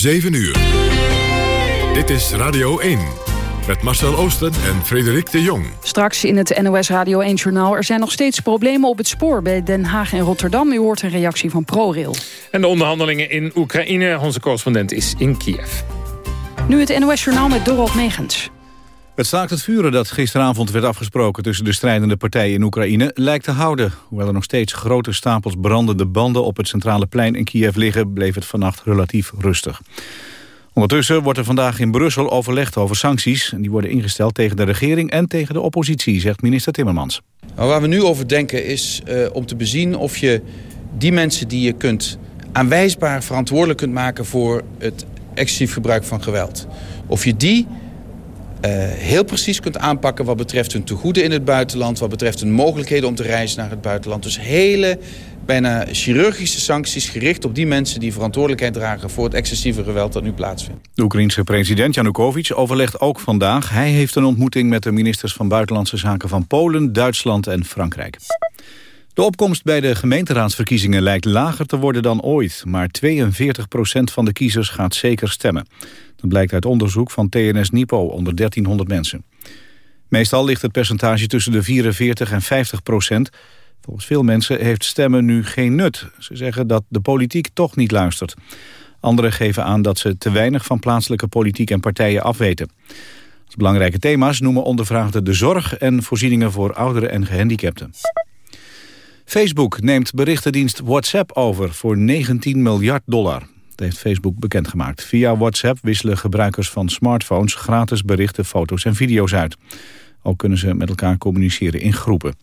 7 uur. Dit is Radio 1. Met Marcel Oosten en Frederik de Jong. Straks in het NOS Radio 1-journaal. Er zijn nog steeds problemen op het spoor bij Den Haag en Rotterdam. U hoort een reactie van ProRail. En de onderhandelingen in Oekraïne. Onze correspondent is in Kiev. Nu het NOS-journaal met Dorot Megens. Het staakt het vuren dat gisteravond werd afgesproken tussen de strijdende partijen in Oekraïne lijkt te houden. Hoewel er nog steeds grote stapels brandende banden op het centrale plein in Kiev liggen, bleef het vannacht relatief rustig. Ondertussen wordt er vandaag in Brussel overlegd over sancties. Die worden ingesteld tegen de regering en tegen de oppositie, zegt minister Timmermans. Waar we nu over denken is uh, om te bezien of je die mensen die je kunt aanwijsbaar verantwoordelijk kunt maken voor het excessief gebruik van geweld. Of je die uh, heel precies kunt aanpakken wat betreft hun tegoeden in het buitenland... wat betreft hun mogelijkheden om te reizen naar het buitenland. Dus hele, bijna chirurgische sancties gericht op die mensen... die verantwoordelijkheid dragen voor het excessieve geweld dat nu plaatsvindt. De Oekraïense president Janukovic overlegt ook vandaag. Hij heeft een ontmoeting met de ministers van Buitenlandse Zaken van Polen, Duitsland en Frankrijk. De opkomst bij de gemeenteraadsverkiezingen lijkt lager te worden dan ooit. Maar 42% van de kiezers gaat zeker stemmen. Dat blijkt uit onderzoek van TNS Nipo onder 1300 mensen. Meestal ligt het percentage tussen de 44 en 50 procent. Volgens veel mensen heeft stemmen nu geen nut. Ze zeggen dat de politiek toch niet luistert. Anderen geven aan dat ze te weinig van plaatselijke politiek en partijen afweten. Als belangrijke thema's noemen ondervraagden de zorg en voorzieningen voor ouderen en gehandicapten. Facebook neemt berichtendienst WhatsApp over voor 19 miljard dollar heeft Facebook bekendgemaakt. Via WhatsApp wisselen gebruikers van smartphones gratis berichten, foto's en video's uit. Ook kunnen ze met elkaar communiceren in groepen.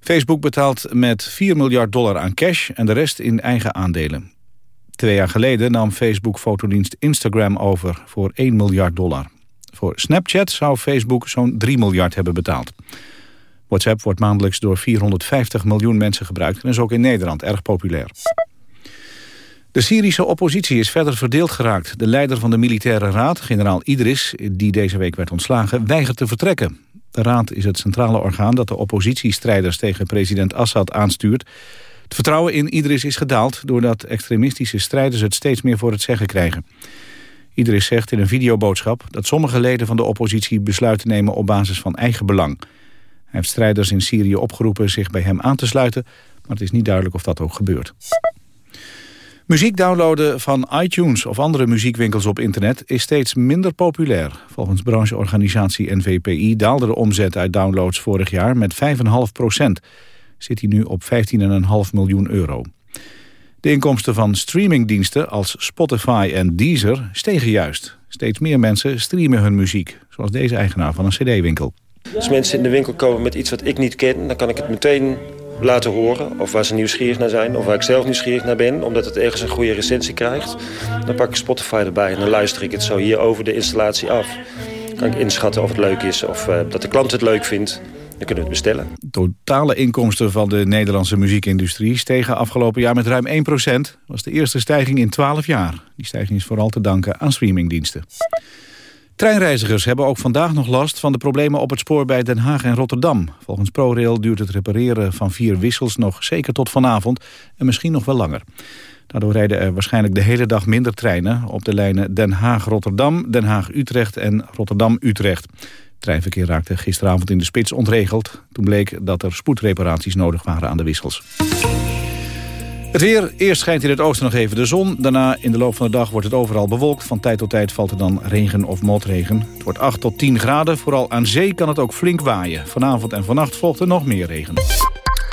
Facebook betaalt met 4 miljard dollar aan cash en de rest in eigen aandelen. Twee jaar geleden nam Facebook-fotodienst Instagram over voor 1 miljard dollar. Voor Snapchat zou Facebook zo'n 3 miljard hebben betaald. WhatsApp wordt maandelijks door 450 miljoen mensen gebruikt... en is ook in Nederland erg populair. De Syrische oppositie is verder verdeeld geraakt. De leider van de militaire raad, generaal Idris, die deze week werd ontslagen, weigert te vertrekken. De raad is het centrale orgaan dat de oppositiestrijders tegen president Assad aanstuurt. Het vertrouwen in Idris is gedaald doordat extremistische strijders het steeds meer voor het zeggen krijgen. Idris zegt in een videoboodschap dat sommige leden van de oppositie besluiten nemen op basis van eigen belang. Hij heeft strijders in Syrië opgeroepen zich bij hem aan te sluiten, maar het is niet duidelijk of dat ook gebeurt. Muziek downloaden van iTunes of andere muziekwinkels op internet is steeds minder populair. Volgens brancheorganisatie NVPI daalde de omzet uit downloads vorig jaar met 5,5 procent. Zit hij nu op 15,5 miljoen euro. De inkomsten van streamingdiensten als Spotify en Deezer stegen juist. Steeds meer mensen streamen hun muziek, zoals deze eigenaar van een cd-winkel. Als mensen in de winkel komen met iets wat ik niet ken... dan kan ik het meteen laten horen. Of waar ze nieuwsgierig naar zijn. Of waar ik zelf nieuwsgierig naar ben. Omdat het ergens een goede recensie krijgt. Dan pak ik Spotify erbij en dan luister ik het zo hier over de installatie af. kan ik inschatten of het leuk is of uh, dat de klant het leuk vindt. Dan kunnen we het bestellen. Totale inkomsten van de Nederlandse muziekindustrie stegen afgelopen jaar met ruim 1 Dat was de eerste stijging in 12 jaar. Die stijging is vooral te danken aan streamingdiensten. Treinreizigers hebben ook vandaag nog last van de problemen op het spoor bij Den Haag en Rotterdam. Volgens ProRail duurt het repareren van vier wissels nog zeker tot vanavond en misschien nog wel langer. Daardoor rijden er waarschijnlijk de hele dag minder treinen op de lijnen Den Haag-Rotterdam, Den Haag-Utrecht en Rotterdam-Utrecht. Treinverkeer raakte gisteravond in de spits ontregeld. Toen bleek dat er spoedreparaties nodig waren aan de wissels. Het weer. Eerst schijnt in het oosten nog even de zon. Daarna in de loop van de dag wordt het overal bewolkt. Van tijd tot tijd valt er dan regen of motregen. Het wordt 8 tot 10 graden. Vooral aan zee kan het ook flink waaien. Vanavond en vannacht volgt er nog meer regen.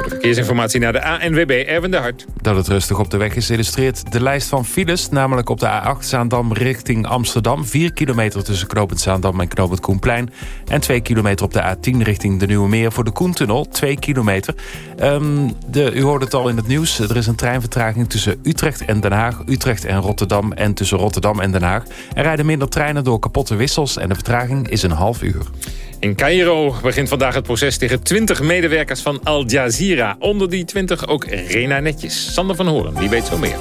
De verkeersinformatie naar de ANWB, Erwin de Hart. Dat het rustig op de weg is, illustreert de lijst van files... namelijk op de A8 Zaandam richting Amsterdam. 4 kilometer tussen Knopend Zaandam en Knopend Koenplein. En 2 kilometer op de A10 richting de Nieuwe Meer voor de Koentunnel. 2 kilometer. Um, de, u hoorde het al in het nieuws. Er is een treinvertraging tussen Utrecht en Den Haag... Utrecht en Rotterdam en tussen Rotterdam en Den Haag. Er rijden minder treinen door kapotte wissels... en de vertraging is een half uur. In Cairo begint vandaag het proces tegen 20 medewerkers van Al Jazeera. Onder die 20 ook Rena Netjes. Sander van Horen, die weet zo meer.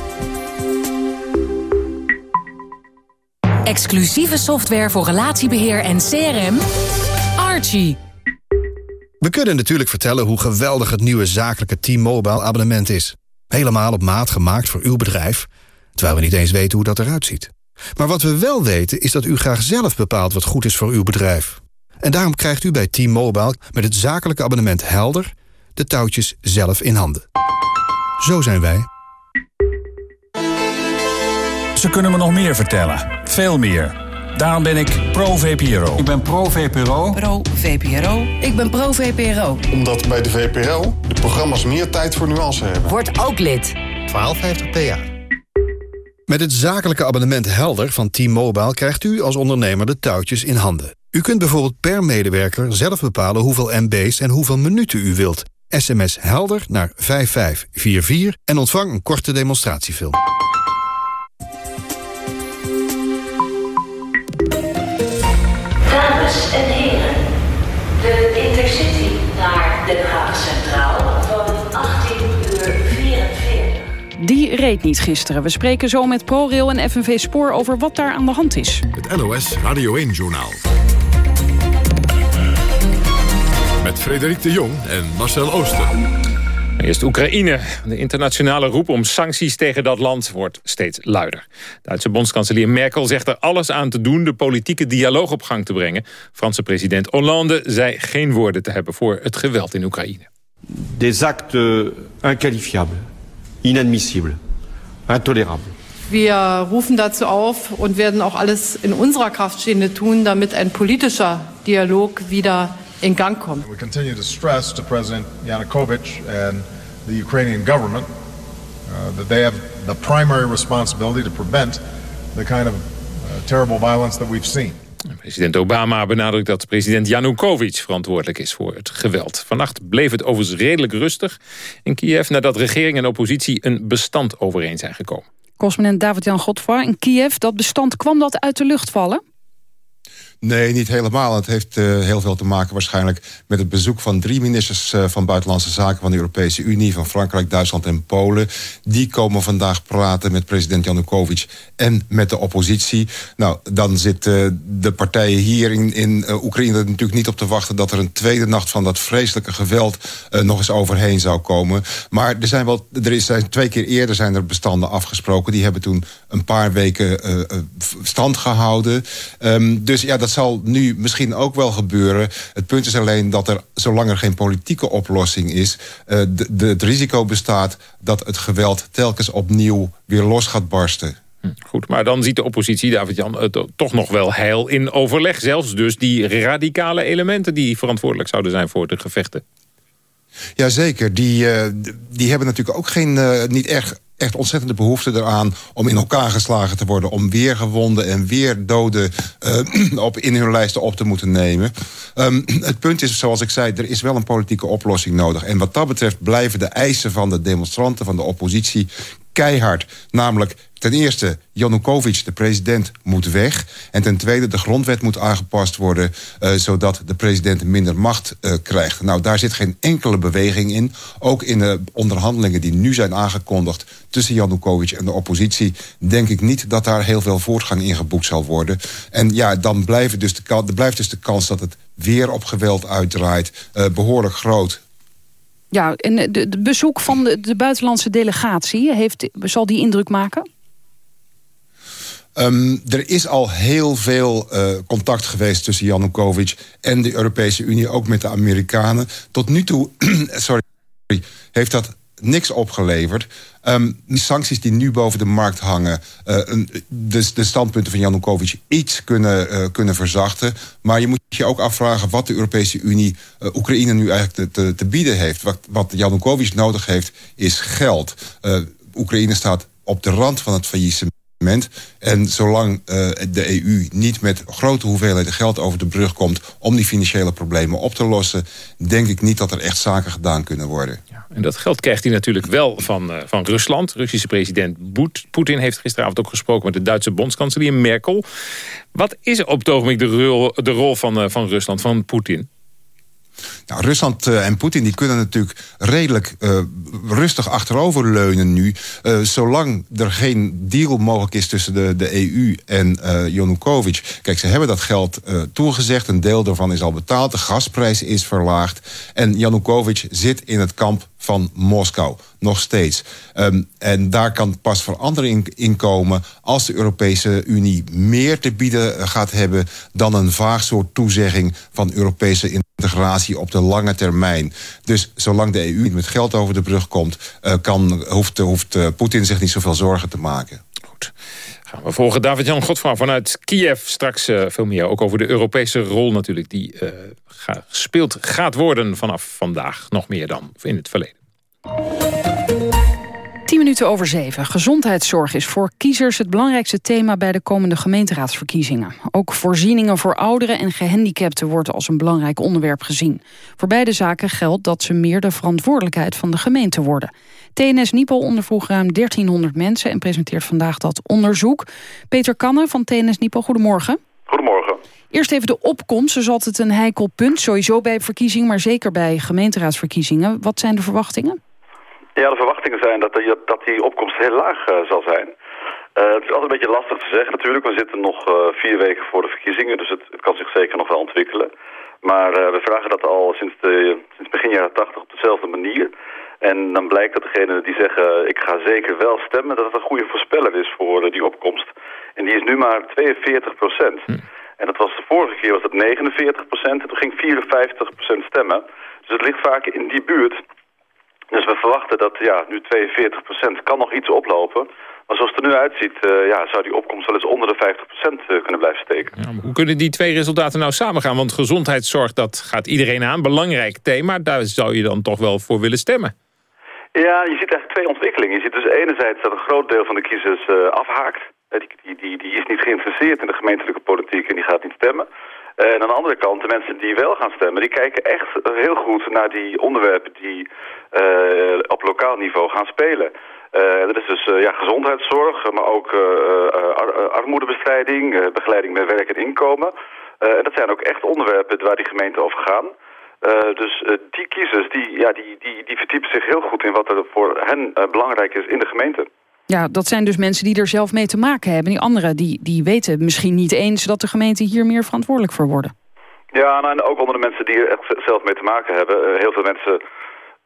Exclusieve software voor relatiebeheer en CRM. Archie. We kunnen natuurlijk vertellen hoe geweldig het nieuwe zakelijke T-Mobile abonnement is. Helemaal op maat gemaakt voor uw bedrijf, terwijl we niet eens weten hoe dat eruit ziet. Maar wat we wel weten is dat u graag zelf bepaalt wat goed is voor uw bedrijf. En daarom krijgt u bij T-Mobile met het zakelijke abonnement Helder... de touwtjes zelf in handen. Zo zijn wij. Ze kunnen me nog meer vertellen. Veel meer. Daarom ben ik pro-VPRO. Ik ben pro-VPRO. Pro-VPRO. Ik ben pro-VPRO. Omdat bij de VPRO de programma's meer tijd voor nuance hebben. Word ook lid. 1250 PA. Met het zakelijke abonnement Helder van T-Mobile... krijgt u als ondernemer de touwtjes in handen. U kunt bijvoorbeeld per medewerker zelf bepalen hoeveel MB's en hoeveel minuten u wilt. SMS Helder naar 5544 en ontvang een korte demonstratiefilm. Dames en heren, de Intercity naar Den Haag Centraal van 18 uur 44. Die reed niet gisteren. We spreken zo met ProRail en FNV Spoor over wat daar aan de hand is. Het NOS Radio 1-journaal. Met Frederik de Jong en Marcel Ooster. Eerst Oekraïne. De internationale roep om sancties tegen dat land wordt steeds luider. Duitse bondskanselier Merkel zegt er alles aan te doen... de politieke dialoog op gang te brengen. Franse president Hollande zei geen woorden te hebben... voor het geweld in Oekraïne. Des actes inqualifiables, inadmissibles, intolerables. Wir rufen dazu auf und werden auch alles in unserer Kraft Stehende tun, damit ein politischer Dialog wieder in gang kommt. We continue to stress to President Yanukovych and the Ukrainian government uh, that they have the primary responsibility to prevent the kind of uh, terrible violence that we've seen. President Obama benadrukt dat president Yanukovych verantwoordelijk is voor het geweld. Vannacht bleef het overigens redelijk rustig in Kiev... nadat regering en oppositie een bestand overeen zijn gekomen. Correspondent David-Jan Godfar in Kiev. Dat bestand, kwam dat uit de lucht vallen? Nee, niet helemaal. Het heeft uh, heel veel te maken waarschijnlijk met het bezoek van drie ministers uh, van Buitenlandse Zaken van de Europese Unie, van Frankrijk, Duitsland en Polen. Die komen vandaag praten met president Janukovic en met de oppositie. Nou, dan zitten uh, de partijen hier in, in Oekraïne natuurlijk niet op te wachten dat er een tweede nacht van dat vreselijke geweld nog eens overheen zou komen. Maar er zijn wel, er is, twee keer eerder zijn er bestanden afgesproken. Die hebben toen een paar weken stand gehouden. Um, dus ja, dat dat zal nu misschien ook wel gebeuren. Het punt is alleen dat er, zolang er geen politieke oplossing is... Uh, de, de, het risico bestaat dat het geweld telkens opnieuw weer los gaat barsten. Hm, goed, maar dan ziet de oppositie, David-Jan, uh, toch nog wel heil in overleg. Zelfs dus die radicale elementen die verantwoordelijk zouden zijn voor de gevechten. Jazeker, die, uh, die hebben natuurlijk ook geen, uh, niet erg echt ontzettende behoefte eraan om in elkaar geslagen te worden. Om weer gewonden en weer doden uh, op, in hun lijsten op te moeten nemen. Um, het punt is, zoals ik zei, er is wel een politieke oplossing nodig. En wat dat betreft blijven de eisen van de demonstranten, van de oppositie keihard. Namelijk ten eerste, Janukovic, de president, moet weg. En ten tweede, de grondwet moet aangepast worden... Uh, zodat de president minder macht uh, krijgt. Nou, daar zit geen enkele beweging in. Ook in de onderhandelingen die nu zijn aangekondigd... tussen Janukovic en de oppositie... denk ik niet dat daar heel veel voortgang in geboekt zal worden. En ja, dan blijft dus de, blijft dus de kans dat het weer op geweld uitdraait... Uh, behoorlijk groot. Ja, en de bezoek van de, de buitenlandse delegatie... Heeft, zal die indruk maken? Um, er is al heel veel uh, contact geweest tussen Janukovic en de Europese Unie, ook met de Amerikanen. Tot nu toe sorry, heeft dat niks opgeleverd. Um, die sancties die nu boven de markt hangen... Uh, de, de standpunten van Janukovic iets kunnen, uh, kunnen verzachten. Maar je moet je ook afvragen wat de Europese Unie... Oekraïne nu eigenlijk te, te, te, bieden heeft. Wat, wat Janukovic nodig heeft, is geld. Oekraïne staat op de rand van het faillissement. En zolang uh, de EU niet met grote hoeveelheden geld over de brug komt... om die financiële problemen op te lossen... denk ik niet dat er echt zaken gedaan kunnen worden. Ja, en dat geld krijgt hij natuurlijk wel van, uh, van Rusland. Russische president Poetin heeft gisteravond ook gesproken... met de Duitse bondskanselier Merkel. Wat is op het ogenblik de rol, de rol van, uh, van Rusland, van Poetin? Nou, Rusland uh, en Poetin die kunnen natuurlijk redelijk uh, rustig achteroverleunen nu. Uh, zolang er geen deal mogelijk is tussen de, de EU en Janukovic. Kijk, ze hebben dat geld toegezegd. Een deel daarvan is al betaald. De gasprijs is verlaagd. En Janukovic zit in het kamp van Moskou. Nog steeds. Um, en daar kan pas verandering in komen... als de Europese Unie meer te bieden gaat hebben... dan een vaag soort toezegging van Europese integratie op de lange termijn. Dus zolang de EU met geld over de brug komt... Uh, kan, hoeft, hoeft uh, Poetin zich niet zoveel zorgen te maken. Goed. Gaan we volgen David-Jan Godfra vanuit Kiev. Straks uh, veel meer, ook over de Europese rol natuurlijk... die gespeeld gaat worden vanaf vandaag. Nog meer dan in het verleden. 10 minuten over zeven. Gezondheidszorg is voor kiezers het belangrijkste thema bij de komende gemeenteraadsverkiezingen. Ook voorzieningen voor ouderen en gehandicapten wordt als een belangrijk onderwerp gezien. Voor beide zaken geldt dat ze meer de verantwoordelijkheid van de gemeente worden. TNS Nipel ondervroeg ruim 1300 mensen en presenteert vandaag dat onderzoek. Peter Kanne van TNS Nipel, goedemorgen. Goedemorgen. Eerst even de opkomst. Dus altijd een heikel punt, sowieso bij verkiezingen... maar zeker bij gemeenteraadsverkiezingen. Wat zijn de verwachtingen? Ja, de verwachtingen zijn dat, die, dat die opkomst heel laag uh, zal zijn. Uh, het is altijd een beetje lastig te zeggen natuurlijk. We zitten nog uh, vier weken voor de verkiezingen, dus het, het, kan zich zeker nog wel ontwikkelen. Maar we vragen dat al sinds, de, sinds begin jaren 80 op dezelfde manier. En dan blijkt dat degenen die zeggen, ik ga zeker wel stemmen... dat het een goede voorspeller is voor die opkomst. Die is nu maar 42 procent. Hm. En dat was de vorige keer was dat 49 procent. En toen ging 54 procent stemmen. Dus het ligt vaak in die buurt. Dus we verwachten dat ja, nu 42 procent kan nog iets oplopen. Maar zoals het er nu uitziet, uh, ja, zou die opkomst wel eens onder de 50 procent uh, kunnen blijven steken. Ja, hoe kunnen die twee resultaten nou samengaan? Want gezondheidszorg, dat gaat iedereen aan. Belangrijk thema, daar zou je dan toch wel voor willen stemmen. Ja, je ziet eigenlijk twee ontwikkelingen. Je ziet dus enerzijds dat een groot deel van de kiezers uh, afhaakt. Die, die, die, die, is niet geïnteresseerd in de gemeentelijke politiek en die gaat niet stemmen. Uh, en aan de andere kant, de mensen die wel gaan stemmen, die kijken echt heel goed naar die onderwerpen die uh, op lokaal niveau gaan spelen. Dat is dus ja, gezondheidszorg, maar ook ar armoedebestrijding, begeleiding met werk en inkomen. en dat zijn ook echt onderwerpen waar die gemeenten over gaan. dus die kiezers die, ja, die, die, die zich heel goed in wat er voor hen belangrijk is in de gemeente. Ja, dat zijn dus mensen die er zelf mee te maken hebben. Die anderen die, die weten misschien niet eens dat de gemeente hier meer verantwoordelijk voor worden. Ja, nou, en ook onder de mensen die er echt zelf mee te maken hebben. Uh, heel veel mensen,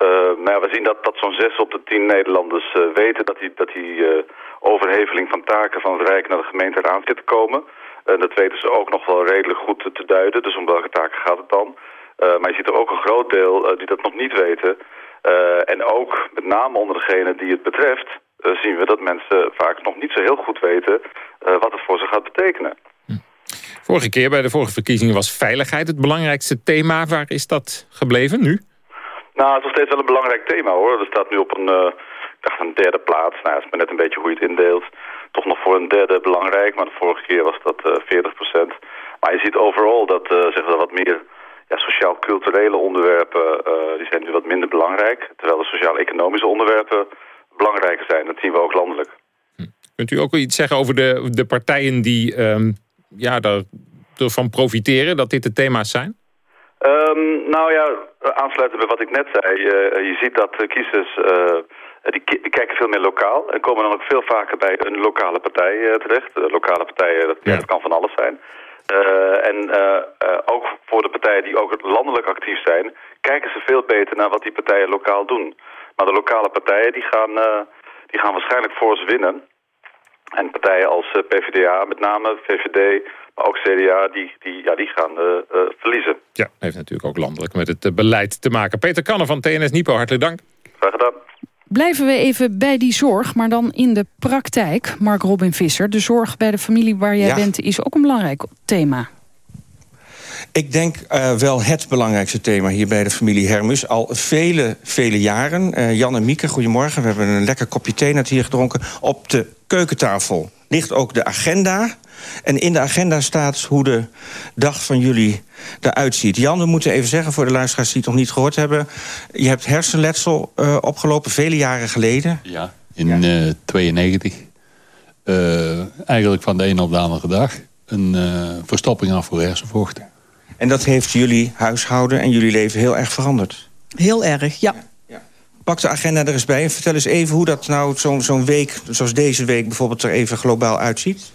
uh, nou ja, we zien dat, dat zo'n zes op de tien Nederlanders uh, weten dat die, dat die overheveling van taken van het Rijk naar de gemeente eraan zit te komen. En dat weten ze ook nog wel redelijk goed te, duiden, dus om welke taken gaat het dan. maar je ziet er ook een groot deel die dat nog niet weten. en ook met name onder degene die het betreft zien we dat mensen vaak nog niet zo heel goed weten uh, wat het voor ze gaat betekenen. Hm. Vorige keer bij de vorige verkiezingen was veiligheid het belangrijkste thema. Waar is dat gebleven nu? Nou, het is nog steeds wel een belangrijk thema hoor. Er staat nu op een, uh, ik dacht een derde plaats. Nou, het is maar net een beetje hoe je het indeelt. Toch nog voor een derde belangrijk, maar de vorige keer was dat uh, 40 procent. Maar je ziet overal dat uh, zeggen we, wat meer ja, sociaal-culturele onderwerpen, die zijn nu wat minder belangrijk. Terwijl de sociaal-economische onderwerpen belangrijker zijn. Dat zien we ook landelijk. Hm. Kunt u ook iets zeggen over de, de partijen die um, ja, daar, ervan profiteren dat dit de thema's zijn? Um, nou ja, aansluiten bij wat ik net zei. Uh, je ziet dat kiezers uh, die, die, kijken veel meer lokaal en komen dan ook veel vaker bij een lokale partij terecht. lokale partijen, dat, ja. dat, kan van alles zijn. en ook voor de partijen die ook landelijk actief zijn, kijken ze veel beter naar wat die partijen lokaal doen. Maar de lokale partijen die gaan, uh, die gaan waarschijnlijk voor ze winnen. En partijen als uh, eh, PvdA met name, VVD, maar ook CDA, die, die, ja, die gaan uh, verliezen. Ja, heeft natuurlijk ook landelijk met het beleid te maken. Peter Kannen van TNS Nipo, hartelijk dank. Graag gedaan. Blijven we even bij die zorg, maar dan in de praktijk. Mark Robin Visser, de zorg bij de familie waar jij bent is ook een belangrijk thema. Ik denk uh, wel het belangrijkste thema hier bij de familie Hermus. Al vele, vele jaren. Uh, Jan en Mieke, goedemorgen. We hebben een lekker kopje thee net hier gedronken. Op de keukentafel ligt ook de agenda. En in de agenda staat hoe de dag van jullie eruit ziet. Jan, we moeten even zeggen voor de luisteraars die het nog niet gehoord hebben. Je hebt hersenletsel uh, opgelopen vele jaren geleden. Ja, in 1992. Ja. eigenlijk van de een op de andere dag. Een verstopping af voor hersenvochten. En dat heeft jullie huishouden en jullie leven heel erg veranderd. Heel erg, ja. ja. Pak de agenda er eens bij en vertel eens even hoe dat nou zo'n zo'n week... zoals deze week bijvoorbeeld er even globaal uitziet.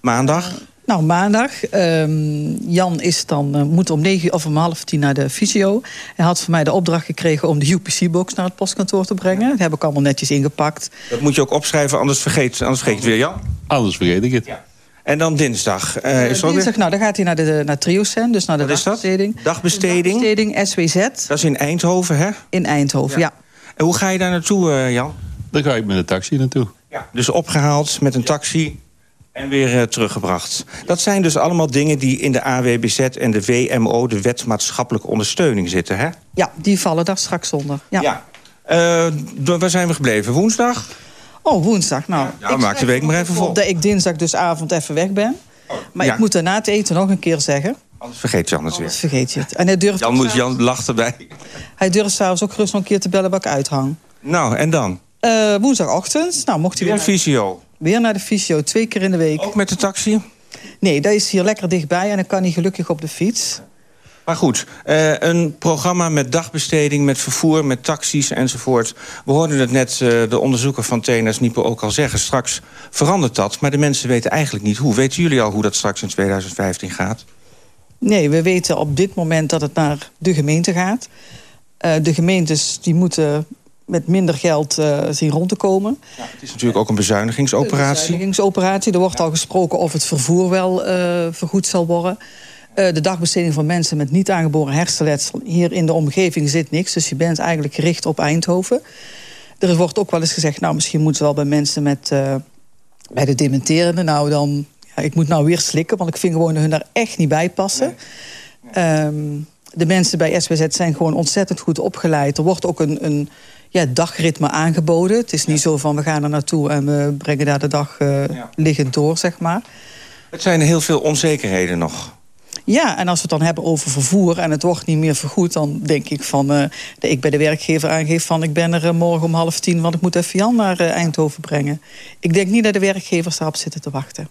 Maandag. Nou, maandag. Ehm, Jan is dan, uh, moet om negen of om half tien naar de fysio. Hij had van mij de opdracht gekregen om de UPC-box naar het postkantoor te brengen. Dat heb ik allemaal netjes ingepakt. Dat moet je ook opschrijven, anders vergeet, anders vergeet je het weer, Jan? Anders vergeet ik het. Ja. En dan dinsdag. Uh, is dinsdag, weer... nou, dan gaat hij naar, de, naar Triocen, dus naar de Wat dagbesteding. Dagbesteding? Dagbesteding, SWZ. Dat is in Eindhoven, hè? In Eindhoven, ja. ja. En hoe ga je daar naartoe, uh, Jan? Dan ga ik met een taxi naartoe. Ja. Dus opgehaald met een taxi en weer uh, teruggebracht. Dat zijn dus allemaal dingen die in de AWBZ en de WMO... de Wet Maatschappelijke Ondersteuning zitten, hè? Ja, die vallen daar straks onder. Ja. ja. Uh, waar zijn we gebleven? Woensdag? Oh, woensdag. Nou, ja, maak de week maar even vol. Dat ik dinsdag dus avond even weg ben. Oh, maar ja. ik moet daarna het eten nog een keer zeggen. Anders vergeet Jan het weer. Anders vergeet je het. En hij durft Jan, moet, Jan lacht erbij. Hij durft s'avonds ook gerust nog een keer te bellen wat ik uithang. Nou, en dan? Uh, woensdagochtend. Nou, mocht hij weer... Weer fysio? Weer naar de fysio, twee keer in de week. Ook met de taxi? Nee, dat is hier lekker dichtbij en dan kan hij gelukkig op de fiets. Maar goed, uh, een programma met dagbesteding, met vervoer, met taxis enzovoort. We hoorden het net uh, de onderzoeker van TNS Nipo ook al zeggen. Straks verandert dat, maar de mensen weten eigenlijk niet hoe. Weten jullie al hoe dat straks in 2015 gaat? Nee, we weten op dit moment dat het naar de gemeente gaat. Uh, de gemeentes die moeten met minder geld uh, zien rond te komen. Ja, het is natuurlijk ook een bezuinigingsoperatie. Een bezuinigingsoperatie. Er wordt al gesproken of het vervoer wel uh, vergoed zal worden. Uh, de dagbesteding van mensen met niet aangeboren hersenletsel... hier in de omgeving zit niks, dus je bent eigenlijk gericht op Eindhoven. Er wordt ook wel eens gezegd... nou, misschien moeten we wel bij mensen met... bij de dementerende, nou dan... Ja, ik moet nou weer slikken, want ik vind gewoon dat hun daar echt niet bij passen. Nee. Um, de mensen bij SWZ zijn gewoon ontzettend goed opgeleid. Er wordt ook een... een ja, dagritme aangeboden. Het is niet zo van we gaan er naartoe en we brengen daar de dag uh, ja. liggend door, zeg maar. Het zijn heel veel onzekerheden nog. Ja, en als we het dan hebben over vervoer en het wordt niet meer vergoed... dan denk ik van, uh, dat ik bij de werkgever aangeef van... ik ben er uh, morgen om half tien, want ik moet even Jan naar Eindhoven brengen. Ik denk niet dat de werkgevers daarop zitten te wachten.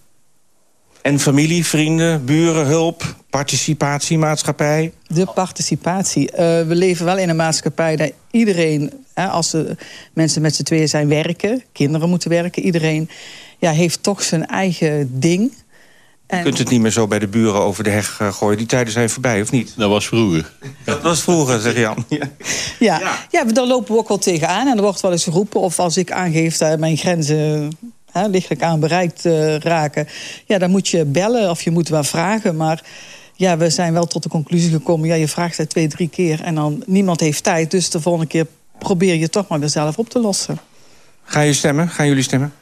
En familie, vrienden, buren, hulp, participatie, maatschappij? De participatie. Uh, we leven wel in een maatschappij dat iedereen... Hè, als de mensen met z'n tweeën zijn werken, kinderen moeten werken... iedereen ja, heeft toch zijn eigen ding. En... Je kunt het niet meer zo bij de buren over de heg uh, gooien. Die tijden zijn voorbij, of niet? Dat was vroeger. Dat was vroeger, zeg Jan. Ja, ja, ja. ja daar lopen we ook wel tegenaan. En er wordt wel eens geroepen... of als ik aangeef dat mijn grenzen hè, lichtelijk aan bereikt uh, raken... ja, dan moet je bellen of je moet wel vragen. Maar ja, we zijn wel tot de conclusie gekomen... ja, je vraagt het twee, drie keer en dan niemand heeft tijd. Dus de volgende keer probeer je toch maar weer zelf op te lossen. Ga je stemmen? Gaan jullie stemmen?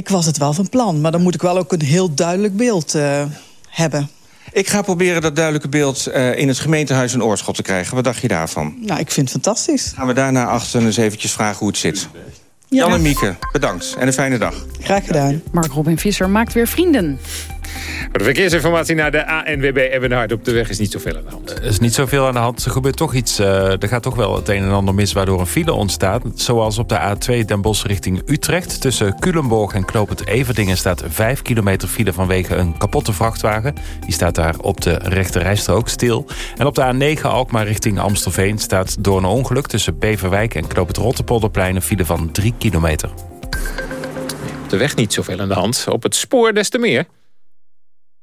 Ik was het wel van plan, maar dan moet ik wel ook een heel duidelijk beeld uh, hebben. Ik ga proberen dat duidelijke beeld uh, in het gemeentehuis in Oorschot te krijgen. Wat dacht je daarvan? Nou, ik vind het fantastisch. Gaan we daarna achter eens eventjes vragen hoe het zit. Ja. Jan en Mieke, bedankt en een fijne dag. Graag gedaan. Mark Robin Visser maakt weer vrienden. Voor de verkeersinformatie naar de ANWB Ebenhard. Op de weg is niet zoveel aan de hand. Er is niet zoveel aan de hand. Er gebeurt toch iets. Uh, er gaat toch wel het een en ander mis waardoor een file ontstaat. Zoals op de A2 Den Bosch richting Utrecht. Tussen Culemborg en Knopend Everdingen staat 5 kilometer file vanwege een kapotte vrachtwagen. Die staat daar op de rechte rijstrook stil. En op de A9 Alkmaar richting Amstelveen staat door een ongeluk... tussen Beverwijk en Knopend Rotterpolderplein een file van 3 kilometer. Op de weg niet zoveel aan de hand. Op het spoor des te meer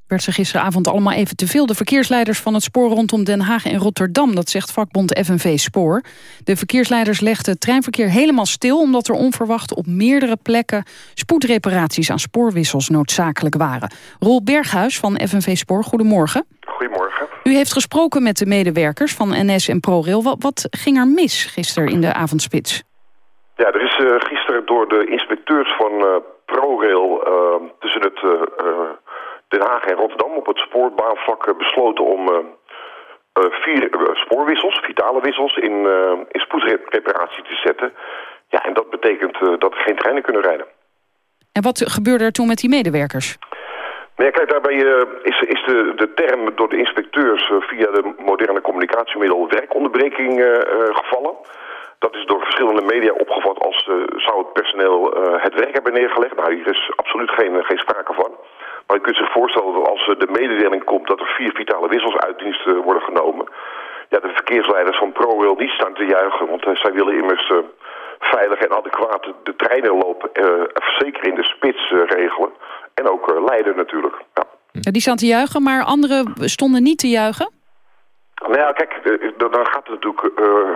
werd ze gisteravond allemaal even te veel. De verkeersleiders van het spoor rondom Den Haag en Rotterdam... dat zegt vakbond FNV Spoor. De verkeersleiders legden het treinverkeer helemaal stil... omdat er onverwacht op meerdere plekken... spoedreparaties aan spoorwissels noodzakelijk waren. Roel Berghuis van FNV Spoor, goedemorgen. Goedemorgen. U heeft gesproken met de medewerkers van NS en ProRail. Wat, wat ging er mis gisteren in de avondspits? Ja, er is uh, gisteren door de inspecteurs van uh, ProRail... Uh, tussen het Den Haag en Rotterdam op het spoorbaanvlak besloten om uh, vier uh, spoorwissels, vitale wissels, in, in spoedreparatie te zetten. Ja, en dat betekent dat er geen treinen kunnen rijden. En wat gebeurde er toen met die medewerkers? Nou ja, kijk, daarbij is, is de, de term door de inspecteurs via de moderne communicatiemiddel werkonderbreking gevallen. Dat is door verschillende media opgevat als zou het personeel het werk hebben neergelegd. Nou, hier is absoluut geen, geen sprake van. Maar je kunt zich voorstellen dat als de mededeling komt dat er vier vitale wissels uit dienst worden genomen, ja, de verkeersleiders van ProRail niet staan te juichen. Want uh, zij willen immers uh, veilig en adequaat de treinen lopen, uh, zeker in de spits regelen. En ook leiden natuurlijk. Ja. Die staan te juichen, maar anderen stonden niet te juichen? Nou ja, kijk, eh, dan gaat er natuurlijk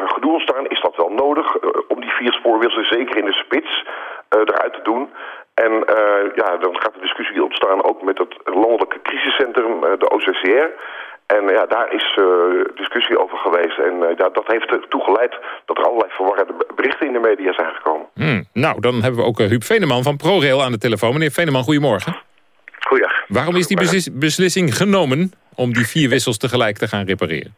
gedoe ontstaan. Is dat wel nodig om die vier spoorwissels, zeker in de spits, eruit te doen? En ja, dan gaat de discussie ontstaan ook met het landelijke crisiscentrum, de OCCR. En ja, daar is discussie over geweest. En ja, dat heeft ertoe geleid dat er allerlei verwarrende berichten in de media zijn gekomen. Hmm. Nou, dan hebben we ook Huub Veneman van ProRail aan de telefoon. Meneer Veneman, goedemorgen. Goeiedag. Waarom is die beslissing genomen om die vier wissels tegelijk te gaan repareren?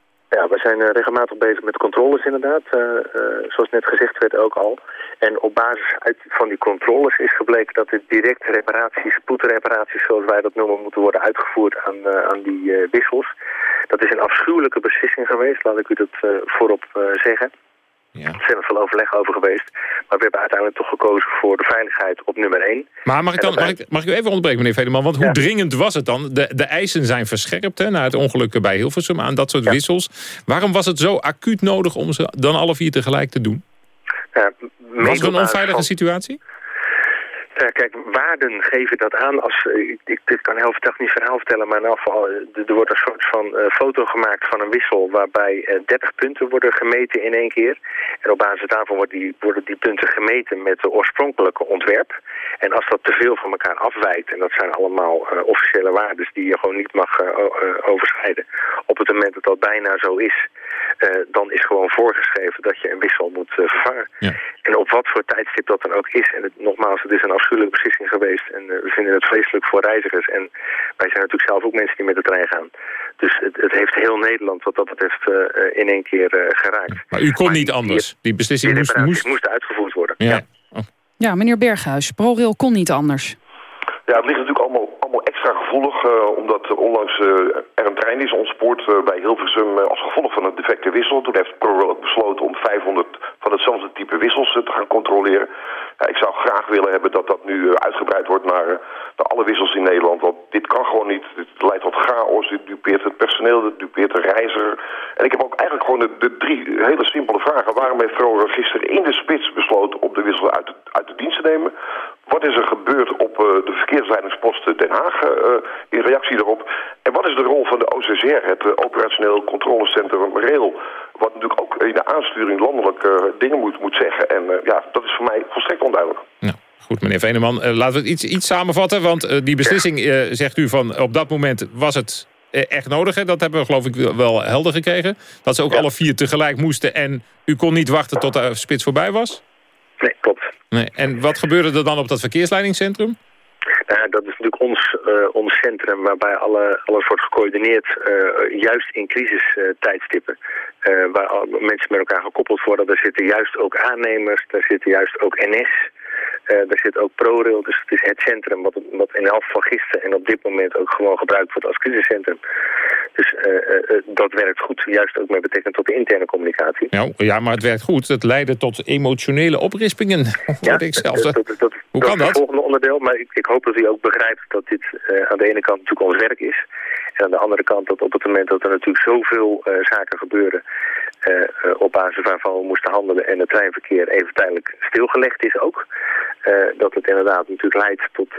Zijn regelmatig bezig met controles inderdaad. Uh, uh, zoals net gezegd werd ook al. En op basis uit van die controles is gebleken dat er direct reparaties, spoedreparaties zoals wij dat noemen, moeten worden uitgevoerd aan, aan die wissels. Dat is een afschuwelijke beslissing geweest, laat ik u dat voorop zeggen. Ja. Er zijn er veel overleg over geweest. Maar we hebben uiteindelijk toch gekozen voor de veiligheid op nummer 1. Maar mag ik, dan, mag ik, mag ik u even onderbreken, meneer Vedeman? Want hoe dringend was het dan? De, de eisen zijn verscherpt hè, na het ongeluk bij Hilversum aan dat soort wissels. Waarom was het zo acuut nodig om ze dan alle vier tegelijk te doen? was het een onveilige situatie? Uh, kijk, waarden geven dat aan als... Uh, ik, dit kan heel technisch verhaal vertellen, maar in geval... Uh, er wordt een soort van foto gemaakt van een wissel... waarbij 30 punten worden gemeten in één keer. En op basis daarvan worden die, worden die punten gemeten met de oorspronkelijke ontwerp. En als dat te veel van elkaar afwijkt... en dat zijn allemaal officiële waarden die je gewoon niet mag overschrijden... op het moment dat dat bijna zo is... dan is gewoon voorgeschreven dat je een wissel moet vervangen. Ja. En op wat voor tijdstip dat dan ook is... en het, nogmaals, het is een afschuwelijke beslissing geweest. En uh, we vinden het vreselijk voor reizigers. En wij zijn natuurlijk zelf ook mensen die met de trein gaan. Dus het, het heeft heel Nederland wat dat betreft uh, in één keer uh, geraakt. Maar u kon maar niet anders? Die beslissing die moest, moest... moest uitgevoerd worden. Ja. ja. Ja, meneer Berghuis, ProRail kon niet anders. Ja, het ligt natuurlijk allemaal, allemaal extra gevoelig, uh, omdat onlangs uh, er een trein is ontspoord uh, bij Hilversum als gevolg van een defecte wissel. Toen heeft ProRail besloten om 500 van hetzelfde type wissels te gaan controleren. ik zou graag willen hebben dat dat nu uitgebreid wordt naar, alle wissels in Nederland. Want dit kan gewoon niet. Dit leidt tot chaos, dit dupeert het personeel, dit dupeert de reiziger. En ik heb ook eigenlijk gewoon de, drie hele simpele vragen. Waarom heeft ProRail gisteren in de spits besloten om de wissel uit uit de dienst te nemen? Wat is er gebeurd op uh, de verkeersleidingspost Den Haag uh, in reactie daarop? En wat is de rol van de OCCR, het operationeel controlecentrum Rail? Wat natuurlijk ook in de aansturing landelijk dingen moet, moet zeggen. En ja, dat is voor mij volstrekt onduidelijk. Nou. Goed, meneer Veneman, laten we het iets, iets samenvatten. Want die beslissing, zegt u, van op dat moment was het echt nodig. Hè? Dat hebben we geloof ik wel helder gekregen. Dat ze ook ja. alle vier tegelijk moesten en u kon niet wachten tot de spits voorbij was? Nee, klopt. Nee. En wat gebeurde er dan op dat verkeersleidingscentrum? Nou, dat is natuurlijk ons, uh, ons centrum waarbij alle, alles wordt gecoördineerd, uh, juist in crisistijdstippen. Uh, waar mensen met elkaar gekoppeld worden. Daar zitten juist ook aannemers, daar zitten juist ook NS. Uh, daar zit ook ProRail, dus het is het centrum wat, wat in elk geval gisteren en op dit moment ook gewoon gebruikt wordt als crisiscentrum. Dus uh, uh, dat werkt goed, juist ook met betrekking tot de interne communicatie. Ja, ja, maar het werkt goed. Het leidde tot emotionele oprispingen, ja, ik zelf. Dat, dat, dat, Hoe kan dat? Het volgende onderdeel, maar ik, ik, hoop dat u ook begrijpt dat dit aan de ene kant natuurlijk ons werk is. En aan de andere kant dat op het moment dat er natuurlijk zoveel zaken gebeuren... op basis waarvan we moesten handelen en het treinverkeer even tijdelijk stilgelegd is ook... Uh, dat het inderdaad natuurlijk leidt tot,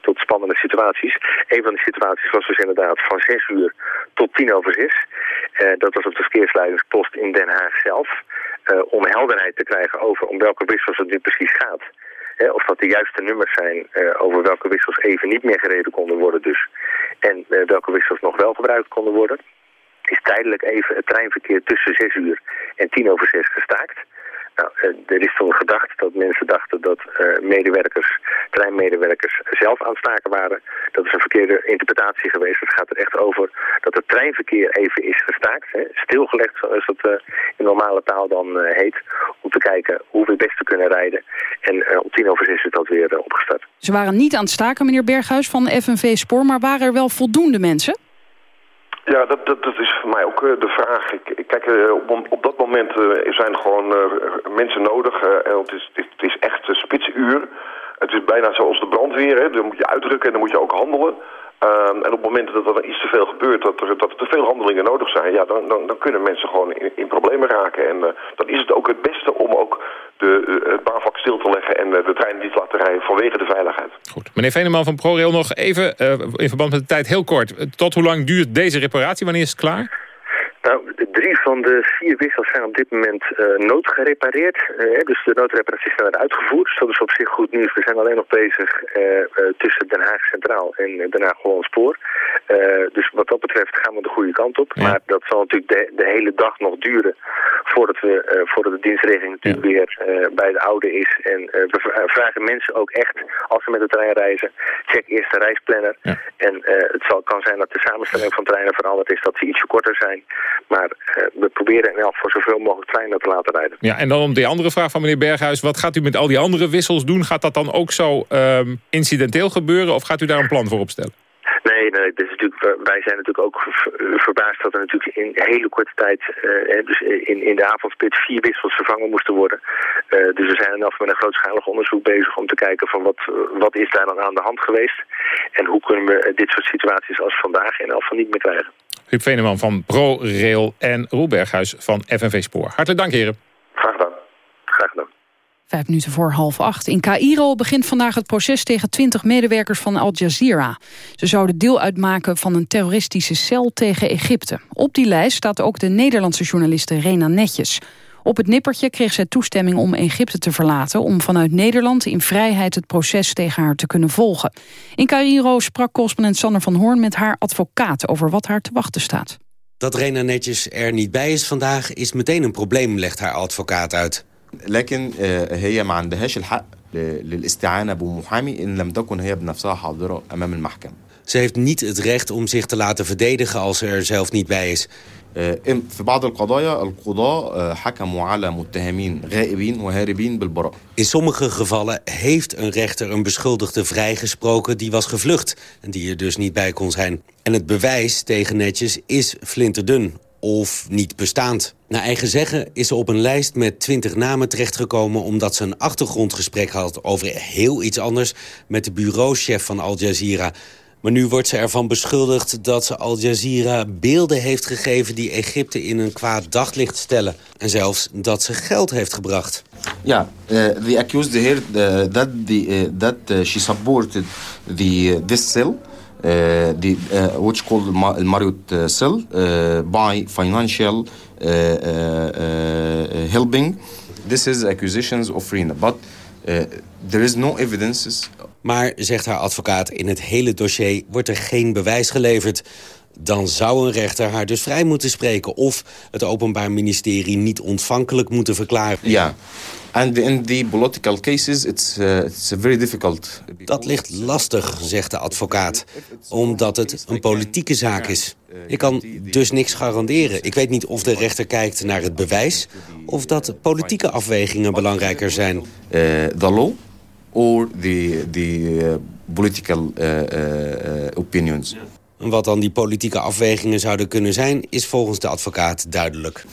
tot spannende situaties. Een van de situaties was dus inderdaad van 6 uur tot tien over zes. Uh, dat was op de verkeersleidingspost in Den Haag zelf. om helderheid te krijgen over om welke wissels het nu precies gaat. of dat de juiste nummers zijn over welke wissels even niet meer gereden konden worden dus. En welke wissels nog wel gebruikt konden worden. Is tijdelijk even het treinverkeer tussen 6 uur en tien over zes gestaakt. Nou, er is toen gedacht dat mensen dachten dat uh, medewerkers, treinmedewerkers zelf aan het staken waren. Dat is een verkeerde interpretatie geweest. Het gaat er echt over dat het treinverkeer even is gestaakt. Hè, stilgelegd, zoals dat uh, in normale taal dan heet. Om te kijken hoe we het beste kunnen rijden. En om tien over zes is dat weer opgestart. Ze waren niet aan het staken, meneer Berghuis, van FNV Spoor. Maar waren er wel voldoende mensen? Ja, dat, dat, dat, is voor mij ook uh, de vraag. Ik, kijk, uh, op, op, dat moment uh, zijn gewoon mensen nodig. het is, het is echt spitsuur. Het is bijna zoals de brandweer. Hè. Dan moet je uitdrukken en dan moet je ook handelen. Ehm, en op het moment dat er iets te veel gebeurt, dat er, dat te veel handelingen nodig zijn, ja, dan, dan, dan kunnen mensen gewoon in, problemen raken. En uh, dan is het ook het beste om ook de, uh, het baanvak stil te leggen en uh, de treinen niet te laten rijden vanwege de veiligheid. Goed. Meneer Veneman van ProRail nog even, in verband met de tijd heel kort. Tot hoe lang duurt deze reparatie? Wanneer is het klaar? Drie van de vier wissels zijn op dit moment uh, noodgerepareerd. Uh, dus de noodreparaties zijn uitgevoerd. Dus dat is op zich goed nieuws. We zijn alleen nog bezig uh, tussen Den Haag Centraal en Den Haag Holland Spoor. dus wat dat betreft gaan we de goede kant op. Ja. Maar dat zal natuurlijk de, de, hele dag nog duren voordat, we, voordat de dienstregeling natuurlijk ja. weer bij de oude is. En we vragen mensen ook echt, als ze met de trein reizen, check eerst de reisplanner. Ja. En het zal, kan zijn dat de samenstelling van treinen veranderd is, dat ze ietsje korter zijn. Maar we proberen in voor zoveel mogelijk treinen te laten rijden. Ja, en dan om die andere vraag van meneer Berghuis. Wat gaat u met al die andere wissels doen? Gaat dat dan ook zo um, incidenteel gebeuren? Of gaat u daar een plan voor opstellen? Nee, nee dus natuurlijk, wij zijn natuurlijk ook verbaasd dat er natuurlijk in hele korte tijd, uh, dus in, in de avondspit, vier wissels vervangen moesten worden. Uh, dus we zijn dan met een grootschalig onderzoek bezig om te kijken van wat, wat is daar dan aan de hand geweest. En hoe kunnen we dit soort situaties als vandaag in elk geval niet meer krijgen. Huub Veneman van ProRail en Roel Berghuis van FNV Spoor. Hartelijk dank, heren. Graag gedaan. Graag gedaan. Vijf minuten voor half acht. In Cairo begint vandaag het proces tegen twintig medewerkers van Al Jazeera. Ze zouden deel uitmaken van een terroristische cel tegen Egypte. Op die lijst staat ook de Nederlandse journaliste Rena Netjes. Op het nippertje kreeg zij toestemming om Egypte te verlaten... om vanuit Nederland in vrijheid het proces tegen haar te kunnen volgen. In Cairo sprak correspondent Sander van Hoorn met haar advocaat... over wat haar te wachten staat. Dat Rena Netjes er niet bij is vandaag is meteen een probleem, legt haar advocaat uit. لكن هي ما عندهاش الحق للاستعانة بمحامي إن لم تكن هي بنفسها حاضرة أمام المحكمة. Ze heeft niet het recht om zich te laten verdedigen als ze er zelf niet bij is. في بعض القضايا القضاء حكموا على متهمين غائبين وهاربين بالبراءة. In sommige gevallen heeft een rechter een beschuldigde vrijgesproken die was gevlucht en die er dus niet bij kon zijn. En het bewijs tegen Netjes is flinterdun of niet bestaand. Naar eigen zeggen is ze op een lijst met 20 namen terechtgekomen... omdat ze een achtergrondgesprek had over heel iets anders... met de bureauchef van Al Jazeera. Maar nu wordt ze ervan beschuldigd dat ze Al Jazeera beelden heeft gegeven... die Egypte in een kwaad daglicht stellen. En zelfs dat ze geld heeft gebracht. Ja, uh, the accused here uh, that, that uh, she supported the, this cell... Uh, the, uh, which called the Marriott cell by financial helping. This is accusations of Rina, but there is no evidences. Maar, zegt haar advocaat, in het hele dossier wordt er geen bewijs geleverd. Dan zou een rechter haar dus vrij moeten spreken... of het Openbaar Ministerie niet ontvankelijk moeten verklaren. Ja, And in the political cases, it's, uh, it's very difficult. Dat ligt lastig, zegt de advocaat, omdat het een politieke zaak is. Ik kan dus niks garanderen. Ik weet niet of de rechter kijkt naar het bewijs... of dat politieke afwegingen belangrijker zijn. Uh, the law or the, the uh, political uh, opinions. Wat dan die politieke afwegingen zouden kunnen zijn... is volgens de advocaat duidelijk.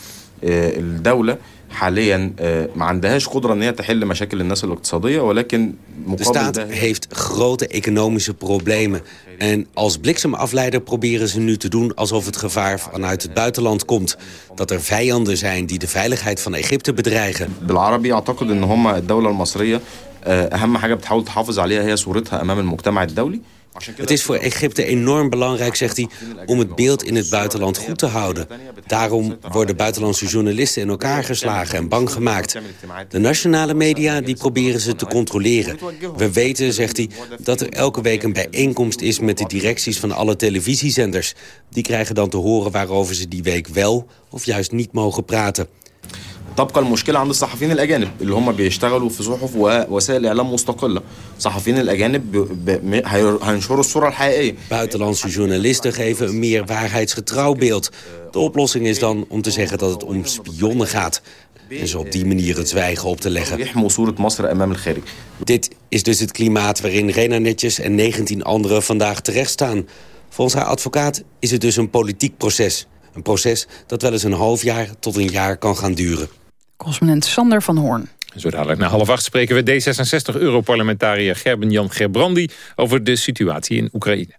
الدولة حاليا ما عندهاش قدره ان هي تحل مشاكل الناس الاقتصاديه ولكن De staat heeft grote economische problemen. En als bliksemafleider proberen ze nu te doen alsof het gevaar vanuit het buitenland komt. Dat er vijanden zijn die de veiligheid van Egypte bedreigen. بالعربي اعتقد ان هم الدوله المصريه اهم حاجه بتحاول تحافظ عليها هي صورتها امام المجتمع الدولي Het is voor Egypte enorm belangrijk, zegt hij, om het beeld in het buitenland goed te houden. Daarom worden buitenlandse journalisten in elkaar geslagen en bang gemaakt. De nationale media die proberen ze te controleren. We weten, zegt hij, dat er elke week een bijeenkomst is met de directies van alle televisiezenders. Die krijgen dan te horen waarover ze die week wel of juist niet mogen praten. تبقى المشكلة عند الصحفيين الأجانب اللي هم بيشتغلوا في صحف ووسائل إعلام مستقلة. الصحفيين الأجانب هينشروا الصورة الحقيقية. Buitenlandse journalisten geven een meer waarheidsgetrouw beeld. De oplossing is dan om te zeggen dat het om spionnen gaat. En zo op die manier het zwijgen op te leggen. Dit is dus het klimaat waarin Rena Netjes en 19 anderen vandaag terecht staan. Volgens haar advocaat is het dus een politiek proces. Een proces dat wel eens een half jaar tot een jaar kan gaan duren. Correspondent Sander van Hoorn. Zo dadelijk na half acht spreken we D66-europarlementariër Gerben-Jan Gerbrandy over de situatie in Oekraïne.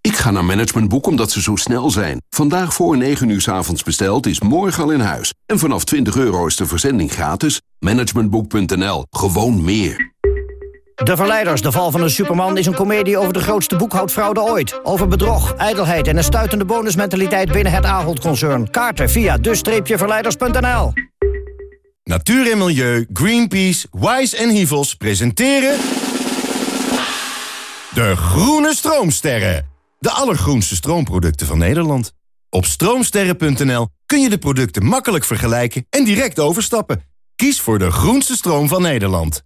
Ik ga naar Managementboek omdat ze zo snel zijn. Vandaag voor 9 uur s avonds besteld is morgen al in huis. En vanaf 20 euro is de verzending gratis. Managementboek.nl. Gewoon meer. De Verleiders, de val van een superman... is een komedie over de grootste boekhoudfraude ooit. Over bedrog, ijdelheid en een stuitende bonusmentaliteit... binnen het Ahold-concern. Kaarten via de-verleiders.nl Natuur en Milieu, Greenpeace, Wise en Hivels presenteren... De Groene Stroomsterren. De allergroenste stroomproducten van Nederland. Op stroomsterren.nl kun je de producten makkelijk vergelijken en direct overstappen. Kies voor de groenste stroom van Nederland.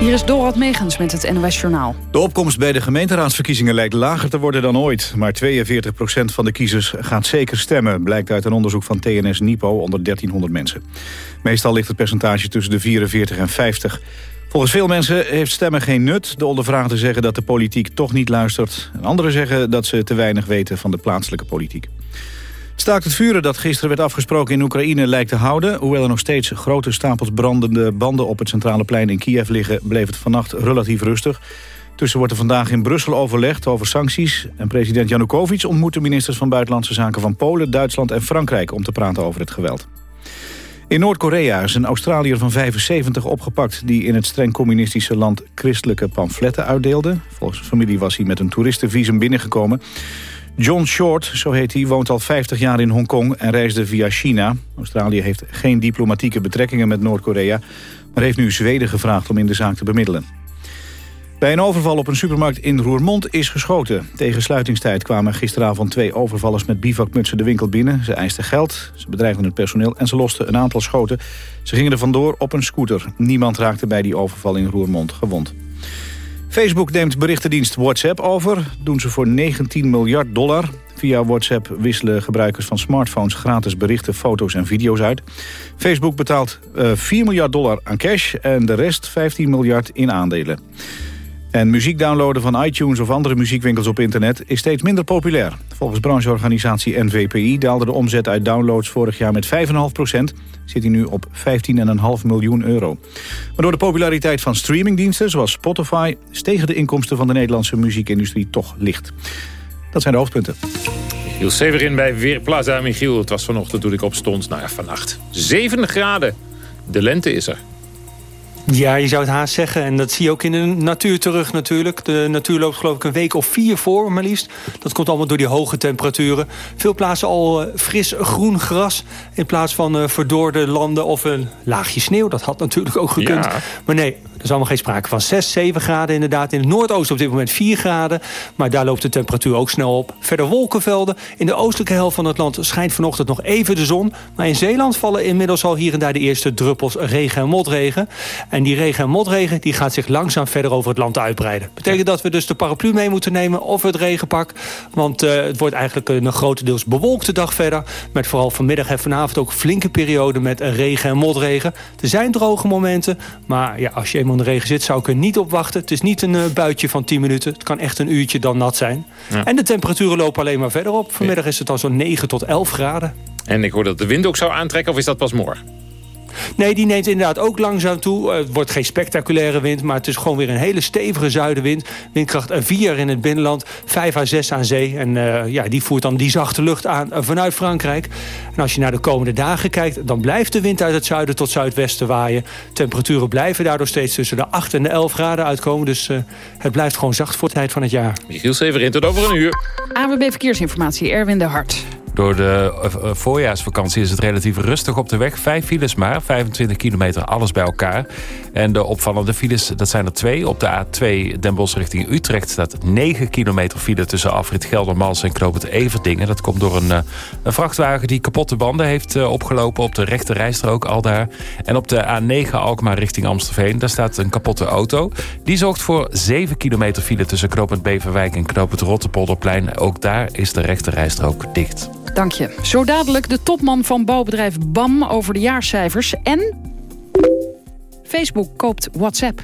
Hier is Dorad Megens met het NOS Journaal. De opkomst bij de gemeenteraadsverkiezingen lijkt lager te worden dan ooit. Maar 42% van de kiezers gaat zeker stemmen... blijkt uit een onderzoek van TNS Nipo onder 1300 mensen. Meestal ligt het percentage tussen de 44 en 50. Volgens veel mensen heeft stemmen geen nut. De ondervraagden zeggen dat de politiek toch niet luistert. En anderen zeggen dat ze te weinig weten van de plaatselijke politiek. Staakt het vuren dat gisteren werd afgesproken in Oekraïne lijkt te houden. Hoewel er nog steeds grote stapels brandende banden op het centrale plein in Kiev liggen... bleef het vannacht relatief rustig. Tussen wordt er vandaag in Brussel overlegd over sancties. En president Janukovic ontmoet de ministers van Buitenlandse Zaken van Polen, Duitsland en Frankrijk... om te praten over het geweld. In Noord-Korea is een Australiër van 75 opgepakt... die in het streng communistische land christelijke pamfletten uitdeelde. Volgens zijn familie was hij met een toeristenvisum binnengekomen. John Short, zo heet hij, woont al 50 jaar in Hongkong en reisde via China. Australië heeft geen diplomatieke betrekkingen met Noord-Korea... maar heeft nu Zweden gevraagd om in de zaak te bemiddelen. Bij een overval op een supermarkt in Roermond is geschoten. Tegen sluitingstijd kwamen gisteravond twee overvallers met bivakmutsen de winkel binnen. Ze eisten geld, ze bedreigden het personeel en ze losten een aantal schoten. Ze gingen er vandoor op een scooter. Niemand raakte bij die overval in Roermond gewond. Facebook neemt berichtendienst WhatsApp over. Doen ze voor 19 miljard dollar. Via WhatsApp wisselen gebruikers van smartphones gratis berichten, foto's en video's uit. Facebook betaalt uh, 4 miljard dollar aan cash en de rest 15 miljard in aandelen. En muziek downloaden van iTunes of andere muziekwinkels op internet is steeds minder populair. Volgens brancheorganisatie NVPI daalde de omzet uit downloads vorig jaar met 5,5 procent. Zit hij nu op 15,5 miljoen euro. Maar door de populariteit van streamingdiensten zoals Spotify... stegen de inkomsten van de Nederlandse muziekindustrie toch licht. Dat zijn de hoofdpunten. Michiel Severin bij Weerplaza. Michiel, het was vanochtend toen ik opstond. Nou ja, vannacht. 7 graden. De lente is er. Ja, je zou het haast zeggen. En dat zie je ook in de natuur terug natuurlijk. De natuur loopt geloof ik een week of vier voor, maar liefst. Dat komt allemaal door die hoge temperaturen. Veel plaatsen al uh, fris groen gras... in plaats van uh, verdorde landen of een laagje sneeuw. Dat had natuurlijk ook gekund. Ja. Maar nee, er is allemaal geen sprake van. 6, 7 graden inderdaad. In het noordoosten op dit moment 4 graden. Maar daar loopt de temperatuur ook snel op. Verder wolkenvelden. In de oostelijke helft van het land schijnt vanochtend nog even de zon. Maar in Zeeland vallen inmiddels al hier en daar de eerste druppels regen en motregen. En die regen en motregen die gaat zich langzaam verder over het land uitbreiden. Betekent dat we dus de paraplu mee moeten nemen of het regenpak. Want uh, het wordt eigenlijk een grotendeels bewolkte dag verder. Met vooral vanmiddag en vanavond ook flinke periode met regen en motregen. Er zijn droge momenten. Maar ja, als je eenmaal in de regen zit zou ik er niet op wachten. Het is niet een uh, buitje van 10 minuten. Het kan echt een uurtje dan nat zijn. Ja. En de temperaturen lopen alleen maar verder op. Vanmiddag is het al zo'n 9 tot 11 graden. En ik hoor dat de wind ook zou aantrekken, of is dat pas morgen? Nee, die neemt inderdaad ook langzaam toe. Het wordt geen spectaculaire wind, maar het is gewoon weer een hele stevige zuidenwind. Windkracht 4 in het binnenland, 5 à 6 aan zee. En uh, ja, die voert dan die zachte lucht aan vanuit Frankrijk. En als je naar de komende dagen kijkt, dan blijft de wind uit het zuiden tot zuidwesten waaien. Temperaturen blijven daardoor steeds tussen de 8 en de 11 graden uitkomen. Dus uh, het blijft gewoon zacht voor de tijd van het jaar. Michiel Severin, tot over een uur. AWB Verkeersinformatie, Erwin de Hart. Door de uh, voorjaarsvakantie is het relatief rustig op de weg. Vijf files maar, 25 kilometer, alles bij elkaar. En de opvallende files, dat zijn er twee. Op de A2 Den Bosch richting Utrecht staat 9 kilometer file... tussen afrit Geldermals en Knoop het Everdingen. Dat komt door een, een vrachtwagen die kapotte banden heeft opgelopen... op de rechte rijstrook al daar. En op de A9 Alkmaar richting Amstelveen, daar staat een kapotte auto. Die zorgt voor 7 kilometer file tussen Knoop Beverwijk en Knoop het Rottepolderplein. Ook daar is de rechte rijstrook dicht. Dank je. Zo dadelijk de topman van bouwbedrijf BAM over de jaarcijfers. En Facebook koopt WhatsApp.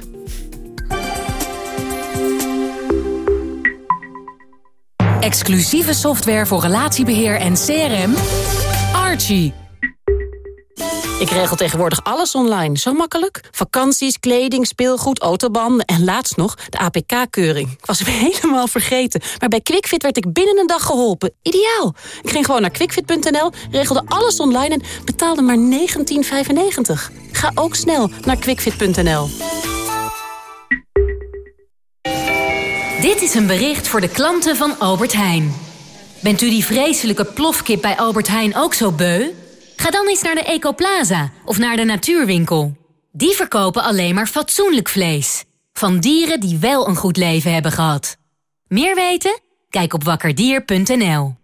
Exclusieve software voor relatiebeheer en CRM. Archie. Ik regel tegenwoordig alles online. Zo makkelijk. Vakanties, kleding, speelgoed, autobanden en laatst nog de APK-keuring. Ik was hem helemaal vergeten. Maar bij QuickFit werd ik binnen een dag geholpen. Ideaal. Ik ging gewoon naar quickfit.nl, regelde alles online en betaalde maar 19,95. Ga ook snel naar quickfit.nl. Dit is een bericht voor de klanten van Albert Heijn. Bent u die vreselijke plofkip bij Albert Heijn ook zo beu? Ga dan eens naar de Ecoplaza of naar de Natuurwinkel. Die verkopen alleen maar fatsoenlijk vlees. Van dieren die wel een goed leven hebben gehad. Meer weten? Kijk op wakkerdier.nl.